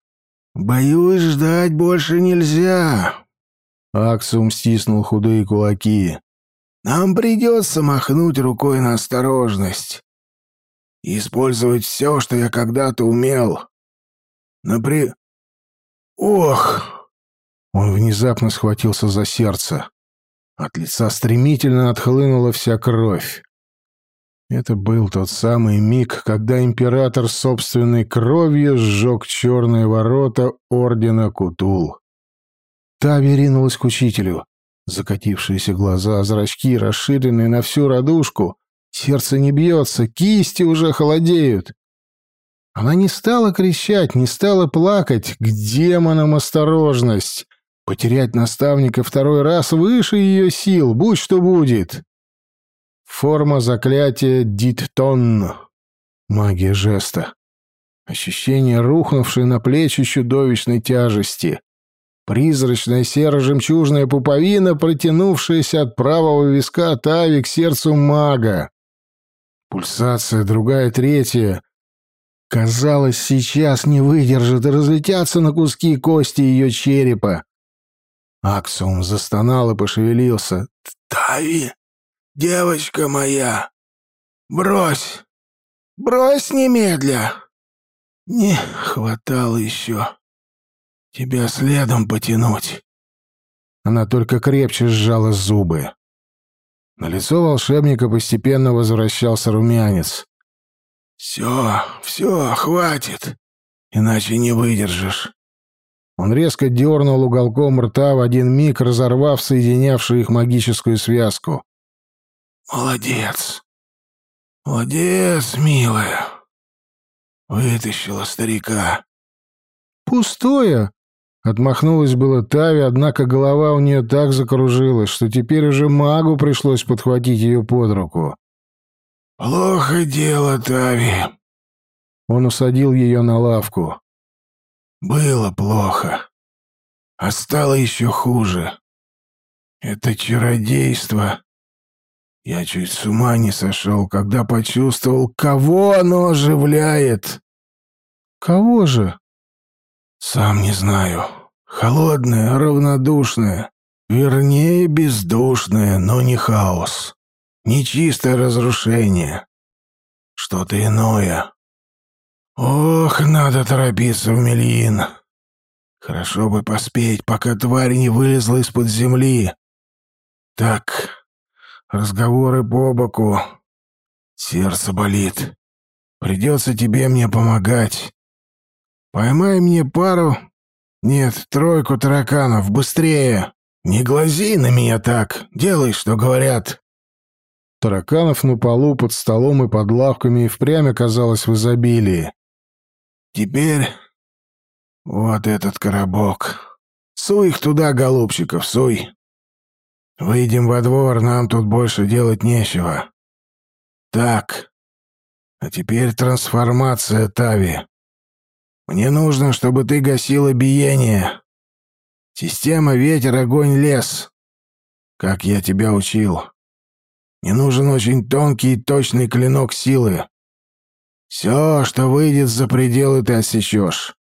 «Боюсь, ждать больше нельзя». Аксум стиснул худые кулаки. «Нам придется махнуть рукой на осторожность. Использовать все, что я когда-то умел. Напри... Ох!» Он внезапно схватился за сердце. От лица стремительно отхлынула вся кровь. Это был тот самый миг, когда император собственной кровью сжег черные ворота ордена Кутул. Тави ринулась к учителю. Закатившиеся глаза, зрачки, расширенные на всю радужку. Сердце не бьется, кисти уже холодеют. Она не стала кричать, не стала плакать. К демонам осторожность! Потерять наставника второй раз выше ее сил, будь что будет. Форма заклятия Диттон. Магия жеста. Ощущение рухнувшей на плечи чудовищной тяжести. Призрачная серо-жемчужная пуповина, протянувшаяся от правого виска Тави к сердцу мага. Пульсация, другая, третья. Казалось, сейчас не выдержит и разлетятся на куски кости ее черепа. Аксум застонал и пошевелился. «Тави!» девочка моя, брось, брось немедля. Не хватало еще тебя следом потянуть. Она только крепче сжала зубы. На лицо волшебника постепенно возвращался румянец. «Все, все, хватит, иначе не выдержишь». Он резко дернул уголком рта в один миг, разорвав соединявшую их магическую связку. «Молодец! Молодец, милая! Вытащила старика!» «Пустое!» — отмахнулась было Тави, однако голова у нее так закружилась, что теперь уже магу пришлось подхватить ее под руку. «Плохо дело, Тави!» Он усадил ее на лавку. «Было плохо, а стало еще хуже. Это чародейство я чуть с ума не сошел, когда почувствовал, кого оно оживляет. Кого же? Сам не знаю. Холодное, равнодушное. Вернее, бездушное, но не хаос. Не чистое разрушение. Что-то иное. Ох, надо торопиться в Мельин. Хорошо бы поспеть, пока тварь не вылезла из-под земли. Так, разговоры по боку. Сердце болит. Придется тебе мне помогать. Поймай мне пару... Нет, тройку тараканов, быстрее. Не глази на меня так, делай, что говорят. Тараканов на полу, под столом и под лавками и впрямь оказалось в изобилии. Теперь вот этот коробок. Суй их туда, голубчиков, суй. Выйдем во двор, нам тут больше делать нечего. Так, а теперь трансформация Тави. Мне нужно, чтобы ты гасила биение. Система ветер, огонь, лес. Как я тебя учил. Мне нужен очень тонкий и точный клинок силы. Все, что выйдет за пределы, ты отсечешь.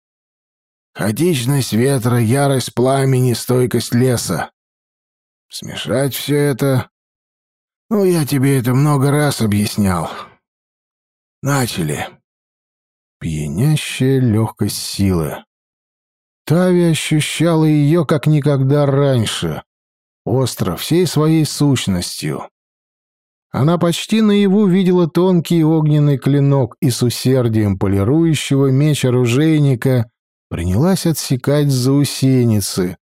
Хаотичность ветра, ярость пламени, стойкость леса. Смешать все это... Ну, я тебе это много раз объяснял. Начали. Пьянящая легкость силы. Тави ощущала ее как никогда раньше, остро, всей своей сущностью. Она почти наяву видела тонкий огненный клинок и с усердием полирующего меч оружейника принялась отсекать заусеницы,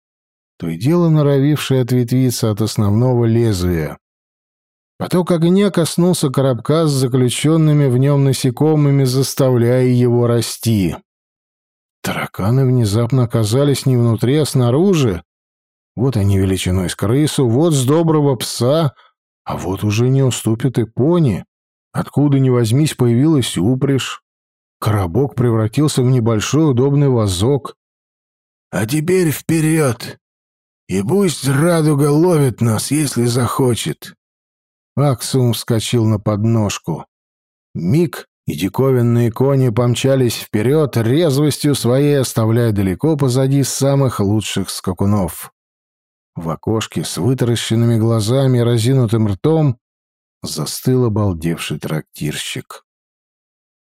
то и дело норовившие ответвиться от основного лезвия. Поток огня коснулся коробка с заключенными в нем насекомыми, заставляя его расти. Тараканы внезапно оказались не внутри, а снаружи. Вот они величиной с крысу, вот с доброго пса, а вот уже не уступят и пони. Откуда ни возьмись, появилась упряжь. Коробок превратился в небольшой удобный вазок. «А теперь вперед! И пусть радуга ловит нас, если захочет!» Аксум вскочил на подножку. Миг, и диковинные кони помчались вперед, резвостью своей оставляя далеко позади самых лучших скакунов. В окошке с вытаращенными глазами и разинутым ртом застыл обалдевший трактирщик.